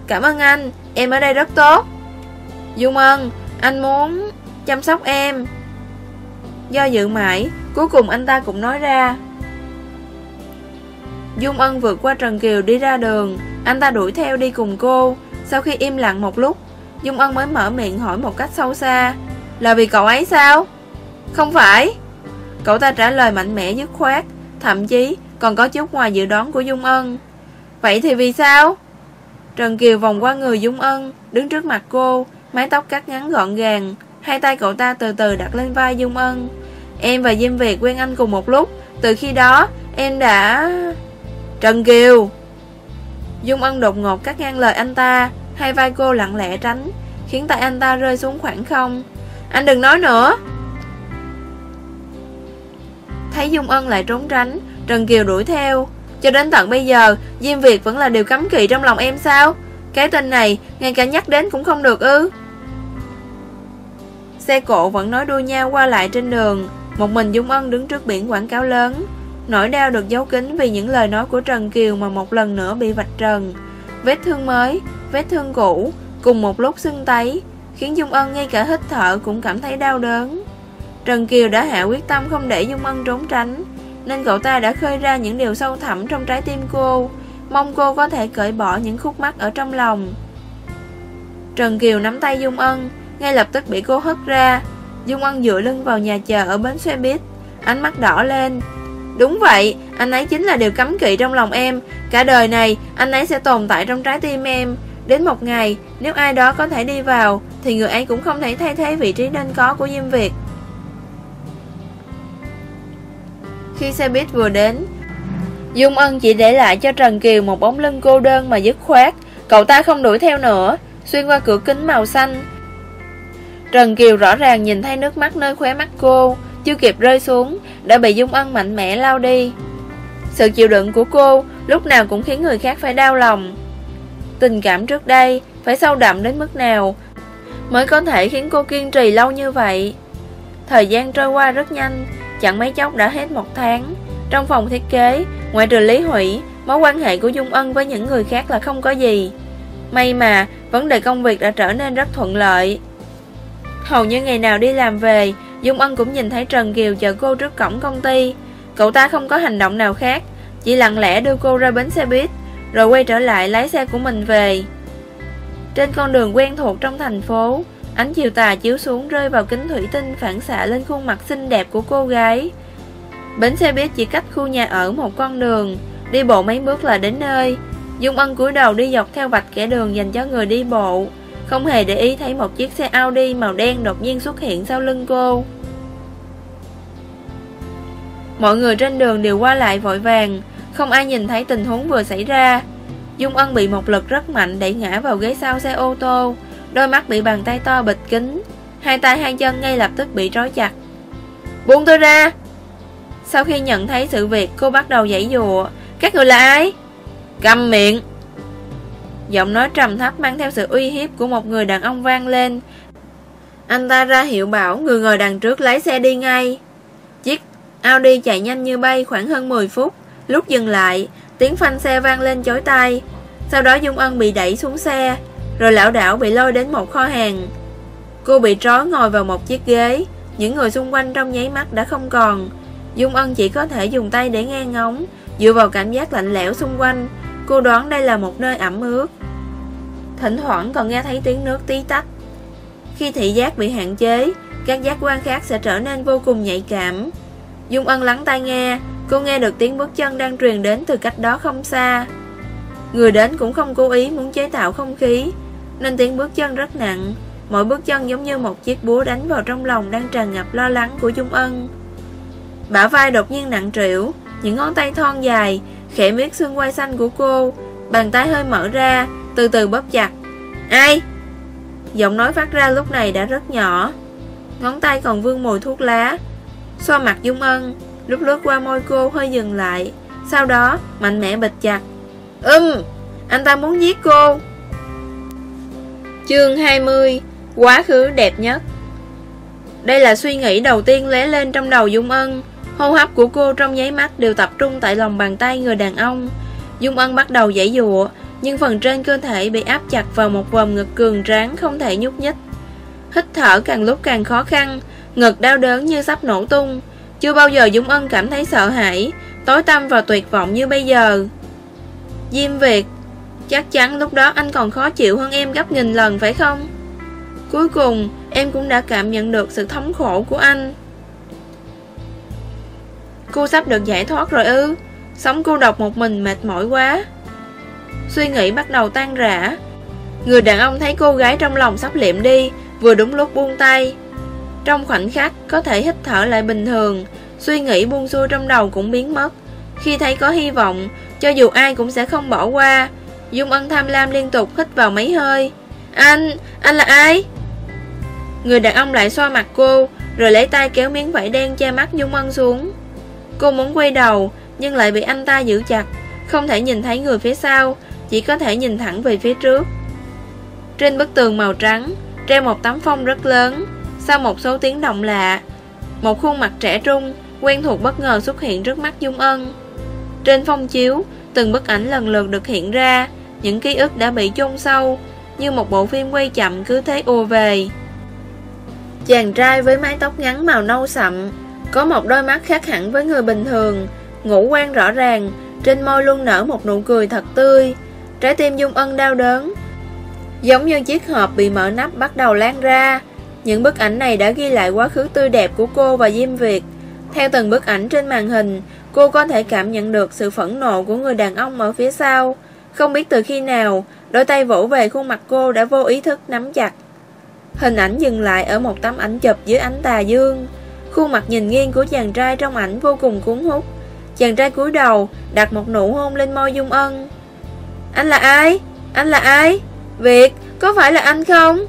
Cảm ơn anh, Em ở đây rất tốt. Dung Ân, Anh muốn chăm sóc em. Do dự mãi, Cuối cùng anh ta cũng nói ra. Dung Ân vượt qua Trần Kiều đi ra đường, Anh ta đuổi theo đi cùng cô. Sau khi im lặng một lúc Dung Ân mới mở miệng hỏi một cách sâu xa. Là vì cậu ấy sao? Không phải. Cậu ta trả lời mạnh mẽ dứt khoát, Thậm chí còn có chút ngoài dự đoán của Dung Ân. Vậy thì vì sao? Trần Kiều vòng qua người Dung Ân, Đứng trước mặt cô, Mái tóc cắt ngắn gọn gàng, Hai tay cậu ta từ từ đặt lên vai Dung Ân. Em và Diêm Việt quen anh cùng một lúc, Từ khi đó em đã... Trần Kiều! Dung Ân đột ngột cắt ngang lời anh ta Hai vai cô lặng lẽ tránh Khiến tay anh ta rơi xuống khoảng không. Anh đừng nói nữa. Thấy Dung Ân lại trốn tránh Trần Kiều đuổi theo. Cho đến tận bây giờ Diêm Việt vẫn là điều cấm kỵ trong lòng em sao? Cái tên này ngay cả nhắc đến cũng không được ư? Xe cộ vẫn nói đua nhau qua lại trên đường. Một mình Dung Ân đứng trước biển quảng cáo lớn. Nỗi đau được giấu kín vì những lời nói của Trần Kiều mà một lần nữa bị vạch trần. Vết thương mới, vết thương cũ, cùng một lúc sưng tấy Khiến Dung Ân ngay cả hít thở cũng cảm thấy đau đớn. Trần Kiều đã hạ quyết tâm không để Dung Ân trốn tránh Nên cậu ta đã khơi ra những điều sâu thẳm trong trái tim cô Mong cô có thể cởi bỏ những khúc mắc ở trong lòng. Trần Kiều nắm tay Dung Ân Ngay lập tức bị cô hất ra. Dung Ân dựa lưng vào nhà chờ ở bến xe buýt Ánh mắt đỏ lên. Đúng vậy, anh ấy chính là điều cấm kỵ trong lòng em. Cả đời này, anh ấy sẽ tồn tại trong trái tim em. Đến một ngày, nếu ai đó có thể đi vào Thì người ấy cũng không thể thay thế vị trí nên có của Diêm Việt. Khi xe buýt vừa đến Dung Ân chỉ để lại cho Trần Kiều một bóng lưng cô đơn mà dứt khoát. Cậu ta không đuổi theo nữa Xuyên qua cửa kính màu xanh. Trần Kiều rõ ràng nhìn thấy nước mắt nơi khóe mắt cô chưa kịp rơi xuống Đã bị Dung Ân mạnh mẽ lao đi. Sự chịu đựng của cô Lúc nào cũng khiến người khác phải đau lòng. Tình cảm trước đây Phải sâu đậm đến mức nào Mới có thể khiến cô kiên trì lâu như vậy? Thời gian trôi qua rất nhanh, Chẳng mấy chốc đã hết một tháng. Trong phòng thiết kế, Ngoại trừ Lý Hủy, Mối quan hệ của Dung Ân với những người khác là không có gì. May mà, Vấn đề công việc đã trở nên rất thuận lợi. Hầu như ngày nào đi làm về, Dung Ân cũng nhìn thấy Trần Kiều chờ cô trước cổng công ty. Cậu ta không có hành động nào khác, Chỉ lặng lẽ đưa cô ra bến xe buýt. Rồi quay trở lại lái xe của mình về. Trên con đường quen thuộc trong thành phố, Ánh chiều tà chiếu xuống rơi vào kính thủy tinh phản xạ lên khuôn mặt xinh đẹp của cô gái. Bến xe buýt chỉ cách khu nhà ở một con đường, Đi bộ mấy bước là đến nơi. Dung Ân cúi đầu đi dọc theo vạch kẻ đường dành cho người đi bộ, Không hề để ý thấy một chiếc xe Audi màu đen đột nhiên xuất hiện sau lưng cô. Mọi người trên đường đều qua lại vội vàng không ai nhìn thấy tình huống vừa xảy ra. Dung Ân bị một lực rất mạnh đẩy ngã vào ghế sau xe ô tô. Đôi mắt bị bàn tay to bịt kính Hai tay hai chân ngay lập tức bị trói chặt. Buông tôi ra. Sau khi nhận thấy sự việc, cô bắt đầu dãy dụa. Các người là ai? Cầm miệng. Giọng nói trầm thấp mang theo sự uy hiếp của một người đàn ông vang lên. Anh ta ra hiệu bảo người ngồi đằng trước lái xe đi ngay. Chiếc Audi chạy nhanh như bay khoảng hơn 10 phút. Lúc dừng lại, Tiếng phanh xe vang lên chói tai. Sau đó Dung Ân bị đẩy xuống xe, Rồi lão đảo bị lôi đến một kho hàng. Cô bị trói ngồi vào một chiếc ghế. Những người xung quanh trong nháy mắt đã không còn. Dung Ân chỉ có thể dùng tay để nghe ngóng, Dựa vào cảm giác lạnh lẽo xung quanh. Cô đoán đây là một nơi ẩm ướt. Thỉnh thoảng còn nghe thấy tiếng nước tí tách. Khi thị giác bị hạn chế, Các giác quan khác sẽ trở nên vô cùng nhạy cảm. Dung Ân lắng tai nghe Cô nghe được tiếng bước chân đang truyền đến từ cách đó không xa. Người đến cũng không cố ý muốn chế tạo không khí, Nên tiếng bước chân rất nặng. Mỗi bước chân giống như một chiếc búa đánh vào trong lòng đang tràn ngập lo lắng của Dung Ân. Bả vai đột nhiên nặng trĩu, Những ngón tay thon dài, Khẽ miết xương quai xanh của cô, Bàn tay hơi mở ra, Từ từ bóp chặt. Ai? Giọng nói phát ra lúc này đã rất nhỏ. Ngón tay còn vương mùi thuốc lá. Xoa mặt Dung Ân Lúc lướt qua môi cô hơi dừng lại. Sau đó, mạnh mẽ bịch chặt. Ừm, Anh ta muốn giết cô. Chương 20 Quá khứ đẹp nhất. Đây là suy nghĩ đầu tiên lóe lên trong đầu Dung Ân. Hô hấp của cô trong nháy mắt đều tập trung tại lòng bàn tay người đàn ông. Dung Ân bắt đầu dãy dụa Nhưng phần trên cơ thể bị áp chặt vào một vòng ngực cường tráng không thể nhúc nhích. Hít thở càng lúc càng khó khăn, Ngực đau đớn như sắp nổ tung. Chưa bao giờ Dung Ân cảm thấy sợ hãi, Tối tâm và tuyệt vọng như bây giờ. Diêm Việt, Chắc chắn lúc đó anh còn khó chịu hơn em gấp nghìn lần, phải không? Cuối cùng, em cũng đã cảm nhận được sự thống khổ của anh. Cô sắp được giải thoát rồi ư? Sống cô độc một mình mệt mỏi quá. Suy nghĩ bắt đầu tan rã. Người đàn ông thấy cô gái trong lòng sắp liệm đi, Vừa đúng lúc buông tay. Trong khoảnh khắc có thể hít thở lại bình thường. Suy nghĩ buông xuôi trong đầu cũng biến mất. Khi thấy có hy vọng Cho dù ai cũng sẽ không bỏ qua. Dung ân tham lam liên tục hít vào mấy hơi. Anh, anh là ai? Người đàn ông lại xoa mặt cô Rồi lấy tay kéo miếng vải đen che mắt Dung ân xuống. Cô muốn quay đầu Nhưng lại bị anh ta giữ chặt. Không thể nhìn thấy người phía sau Chỉ có thể nhìn thẳng về phía trước. Trên bức tường màu trắng Treo một tấm phong rất lớn. Sau một số tiếng động lạ, Một khuôn mặt trẻ trung, Quen thuộc bất ngờ xuất hiện trước mắt Dung Ân. Trên phong chiếu, Từng bức ảnh lần lượt được hiện ra, Những ký ức đã bị chôn sâu, Như một bộ phim quay chậm cứ thế ùa về. Chàng trai với mái tóc ngắn màu nâu sậm, Có một đôi mắt khác hẳn với người bình thường, Ngũ quan rõ ràng, Trên môi luôn nở một nụ cười thật tươi. Trái tim Dung Ân đau đớn, Giống như chiếc hộp bị mở nắp bắt đầu lan ra. Những bức ảnh này đã ghi lại quá khứ tươi đẹp của cô và Diêm Việt Theo từng bức ảnh trên màn hình Cô có thể cảm nhận được sự phẫn nộ của người đàn ông ở phía sau Không biết từ khi nào Đôi tay vỗ về khuôn mặt cô đã vô ý thức nắm chặt Hình ảnh dừng lại ở một tấm ảnh chụp dưới ánh tà dương Khuôn mặt nhìn nghiêng của chàng trai trong ảnh vô cùng cuốn hút Chàng trai cúi đầu đặt một nụ hôn lên môi Dung Ân Anh là ai? Anh là ai? Việt, có phải là anh không?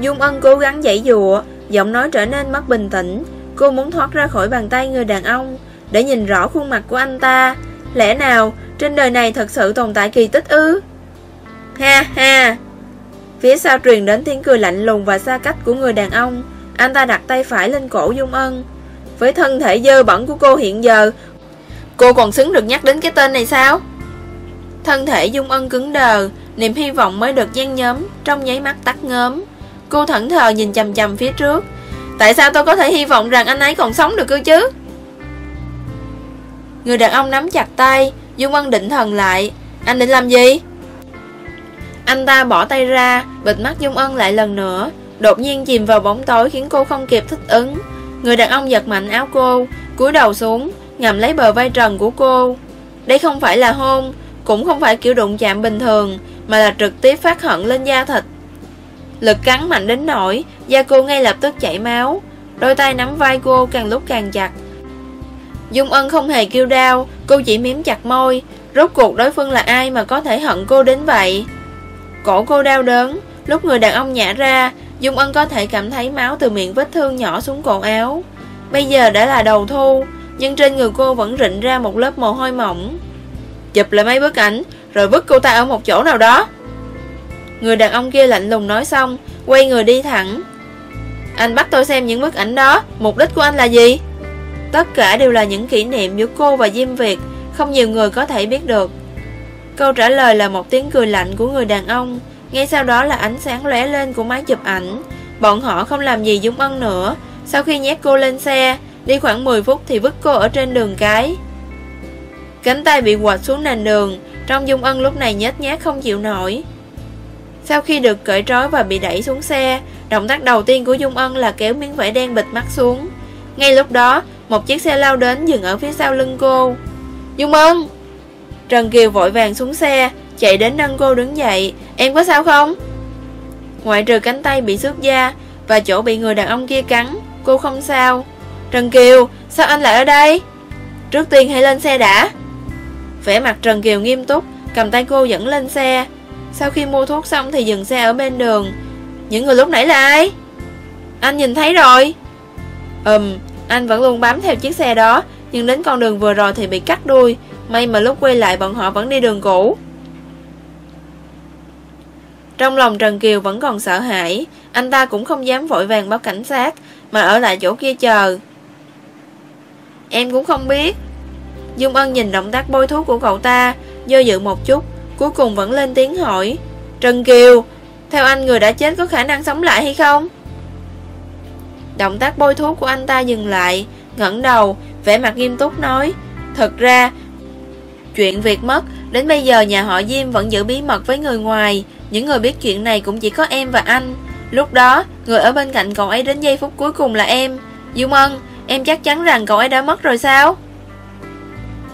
Dung Ân cố gắng dãy dụa, Giọng nói trở nên mất bình tĩnh. Cô muốn thoát ra khỏi bàn tay người đàn ông, Để nhìn rõ khuôn mặt của anh ta. Lẽ nào trên đời này thật sự tồn tại kỳ tích ư? Ha ha. Phía sau truyền đến tiếng cười lạnh lùng và xa cách của người đàn ông. Anh ta đặt tay phải lên cổ Dung Ân. Với thân thể dơ bẩn của cô hiện giờ, Cô còn xứng được nhắc đến cái tên này sao? Thân thể Dung Ân cứng đờ, Niềm hy vọng mới được gian nhóm, Trong nháy mắt tắt ngớm. Cô thẫn thờ nhìn chầm chầm phía trước. Tại sao tôi có thể hy vọng rằng anh ấy còn sống được cơ chứ? Người đàn ông nắm chặt tay Dung Ân định thần lại. Anh định làm gì? Anh ta bỏ tay ra, Bịt mắt Dung Ân lại lần nữa. Đột nhiên chìm vào bóng tối khiến cô không kịp thích ứng. Người đàn ông giật mạnh áo cô, cúi đầu xuống Ngầm lấy bờ vai trần của cô. Đây không phải là hôn, Cũng không phải kiểu đụng chạm bình thường, Mà là trực tiếp phát hận lên da thịt. Lực cắn mạnh đến nỗi, Da cô ngay lập tức chảy máu. Đôi tay nắm vai cô càng lúc càng chặt. Dung Ân không hề kêu đau, Cô chỉ miếm chặt môi. Rốt cuộc đối phương là ai mà có thể hận cô đến vậy? Cổ cô đau đớn. Lúc người đàn ông nhả ra, Dung Ân có thể cảm thấy máu từ miệng vết thương nhỏ xuống cổ áo. Bây giờ đã là đầu thu, Nhưng trên người cô vẫn rịn ra một lớp mồ hôi mỏng. Chụp lại mấy bức ảnh, Rồi vứt cô ta ở một chỗ nào đó. Người đàn ông kia lạnh lùng nói xong, Quay người đi thẳng. Anh bắt tôi xem những bức ảnh đó, Mục đích của anh là gì? Tất cả đều là những kỷ niệm giữa cô và Diêm Việt, Không nhiều người có thể biết được. Câu trả lời là một tiếng cười lạnh của người đàn ông. Ngay sau đó là ánh sáng lóe lên của máy chụp ảnh. Bọn họ không làm gì Dung Ân nữa. Sau khi nhét cô lên xe, Đi khoảng 10 phút thì vứt cô ở trên đường cái. Cánh tay bị quạt xuống nền đường Trong Dung Ân lúc này nhét nhát không chịu nổi sau khi được cởi trói và bị đẩy xuống xe, động tác đầu tiên của Dung Ân là kéo miếng vải đen bịt mắt xuống. Ngay lúc đó, một chiếc xe lao đến dừng ở phía sau lưng cô. Dung Ân! Trần Kiều vội vàng xuống xe, chạy đến nâng cô đứng dậy. Em có sao không? Ngoại trừ cánh tay bị xước da và chỗ bị người đàn ông kia cắn, cô không sao. Trần Kiều, sao anh lại ở đây? Trước tiên hãy lên xe đã. Vẻ mặt Trần Kiều nghiêm túc, cầm tay cô dẫn lên xe. Sau khi mua thuốc xong thì dừng xe ở bên đường. Những người lúc nãy là ai? Anh nhìn thấy rồi. Ừm, anh vẫn luôn bám theo chiếc xe đó Nhưng đến con đường vừa rồi thì bị cắt đuôi. May mà lúc quay lại bọn họ vẫn đi đường cũ. Trong lòng Trần Kiều vẫn còn sợ hãi. Anh ta cũng không dám vội vàng báo cảnh sát Mà ở lại chỗ kia chờ. Em cũng không biết. Dung Ân nhìn động tác bôi thuốc của cậu ta Do dự một chút. Cuối cùng vẫn lên tiếng hỏi, Trần Kiều, Theo anh người đã chết có khả năng sống lại hay không? Động tác bôi thuốc của anh ta dừng lại, ngẩng đầu, vẻ mặt nghiêm túc nói, Thật ra, Chuyện việc mất, Đến bây giờ nhà họ Diêm vẫn giữ bí mật với người ngoài. Những người biết chuyện này cũng chỉ có em và anh. Lúc đó, Người ở bên cạnh cậu ấy đến giây phút cuối cùng là em. Dung Ân, Em chắc chắn rằng cậu ấy đã mất rồi sao?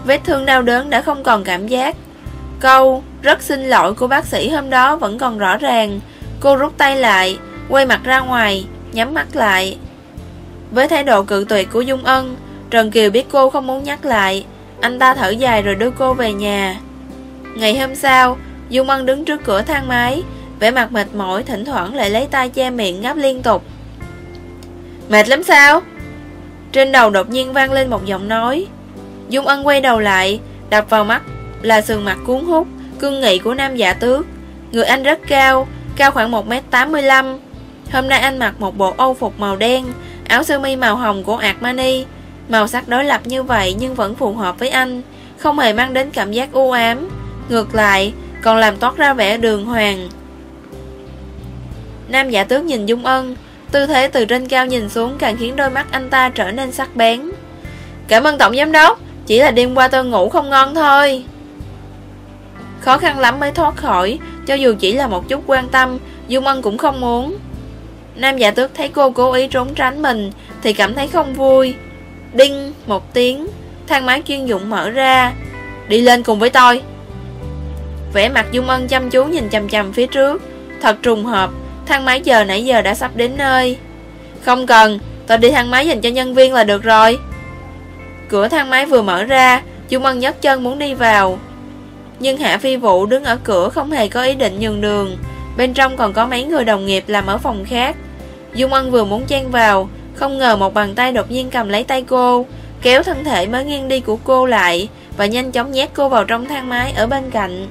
Vết thương đau đớn đã không còn cảm giác. Câu, Rất xin lỗi của bác sĩ hôm đó vẫn còn rõ ràng. Cô rút tay lại, Quay mặt ra ngoài, Nhắm mắt lại. Với thái độ cự tuyệt của Dung Ân, Trần Kiều biết cô không muốn nhắc lại. Anh ta thở dài rồi đưa cô về nhà. Ngày hôm sau, Dung Ân đứng trước cửa thang máy, vẻ mặt mệt mỏi, thỉnh thoảng lại lấy tay che miệng ngáp liên tục. Mệt lắm sao? Trên đầu đột nhiên vang lên một giọng nói. Dung Ân quay đầu lại, Đập vào mắt là sườn mặt cuốn hút, Cương nghị của nam giả tước. Người anh rất cao Cao khoảng 1m85 Hôm nay anh mặc một bộ âu phục màu đen, Áo sơ mi màu hồng của Armani. Màu sắc đối lập như vậy nhưng vẫn phù hợp với anh, Không hề mang đến cảm giác u ám. Ngược lại, Còn làm toát ra vẻ đường hoàng. Nam giả tước nhìn Dung Ân, Tư thế từ trên cao nhìn xuống Càng khiến đôi mắt anh ta trở nên sắc bén. Cảm ơn Tổng Giám Đốc, Chỉ là đêm qua tôi ngủ không ngon thôi. Khó khăn lắm mới thoát khỏi, Cho dù chỉ là một chút quan tâm Dung Ân cũng không muốn. Nam giả tước thấy cô cố ý trốn tránh mình, Thì cảm thấy không vui. Đinh một tiếng, Thang máy chuyên dụng mở ra. Đi lên cùng với tôi. Vẻ mặt Dung Ân chăm chú nhìn chầm chầm phía trước. Thật trùng hợp, Thang máy giờ nãy giờ đã sắp đến nơi. Không cần, Tôi đi thang máy dành cho nhân viên là được rồi. Cửa thang máy vừa mở ra Dung Ân nhấc chân muốn đi vào. Nhưng Hạ Phi Vũ đứng ở cửa không hề có ý định nhường đường. Bên trong còn có mấy người đồng nghiệp làm ở phòng khác. Dung Ân vừa muốn chen vào, Không ngờ một bàn tay đột nhiên cầm lấy tay cô, Kéo thân thể mới nghiêng đi của cô lại Và nhanh chóng nhét cô vào trong thang máy ở bên cạnh.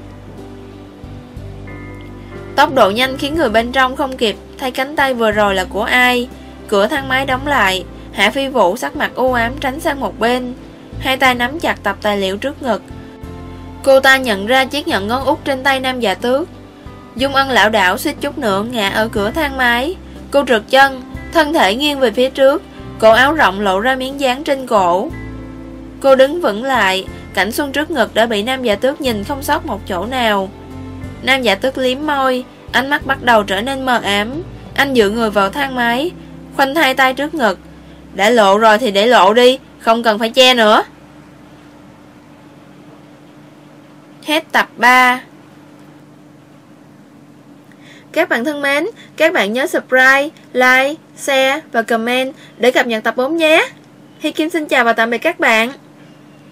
Tốc độ nhanh khiến người bên trong không kịp thay cánh tay vừa rồi là của ai. Cửa thang máy đóng lại, Hạ Phi Vũ sắc mặt u ám tránh sang một bên. Hai tay nắm chặt tập tài liệu trước ngực Cô ta nhận ra chiếc nhẫn ngón út trên tay nam giả tước. Dung ân lão đảo suýt chút nữa ngã ở cửa thang máy. Cô trượt chân, Thân thể nghiêng về phía trước, Cổ áo rộng lộ ra miếng dán trên cổ. Cô đứng vững lại, Cảnh xuân trước ngực đã bị nam giả tước nhìn không sót một chỗ nào. Nam giả tước liếm môi, Ánh mắt bắt đầu trở nên mờ ám. Anh dựa người vào thang máy, Khoanh hai tay trước ngực. Đã lộ rồi thì để lộ đi, Không cần phải che nữa. Hết tập 3 Các bạn thân mến Các bạn nhớ subscribe, like, share và comment Để cập nhật tập 4 nhé. Hi Kim xin chào và tạm biệt các bạn.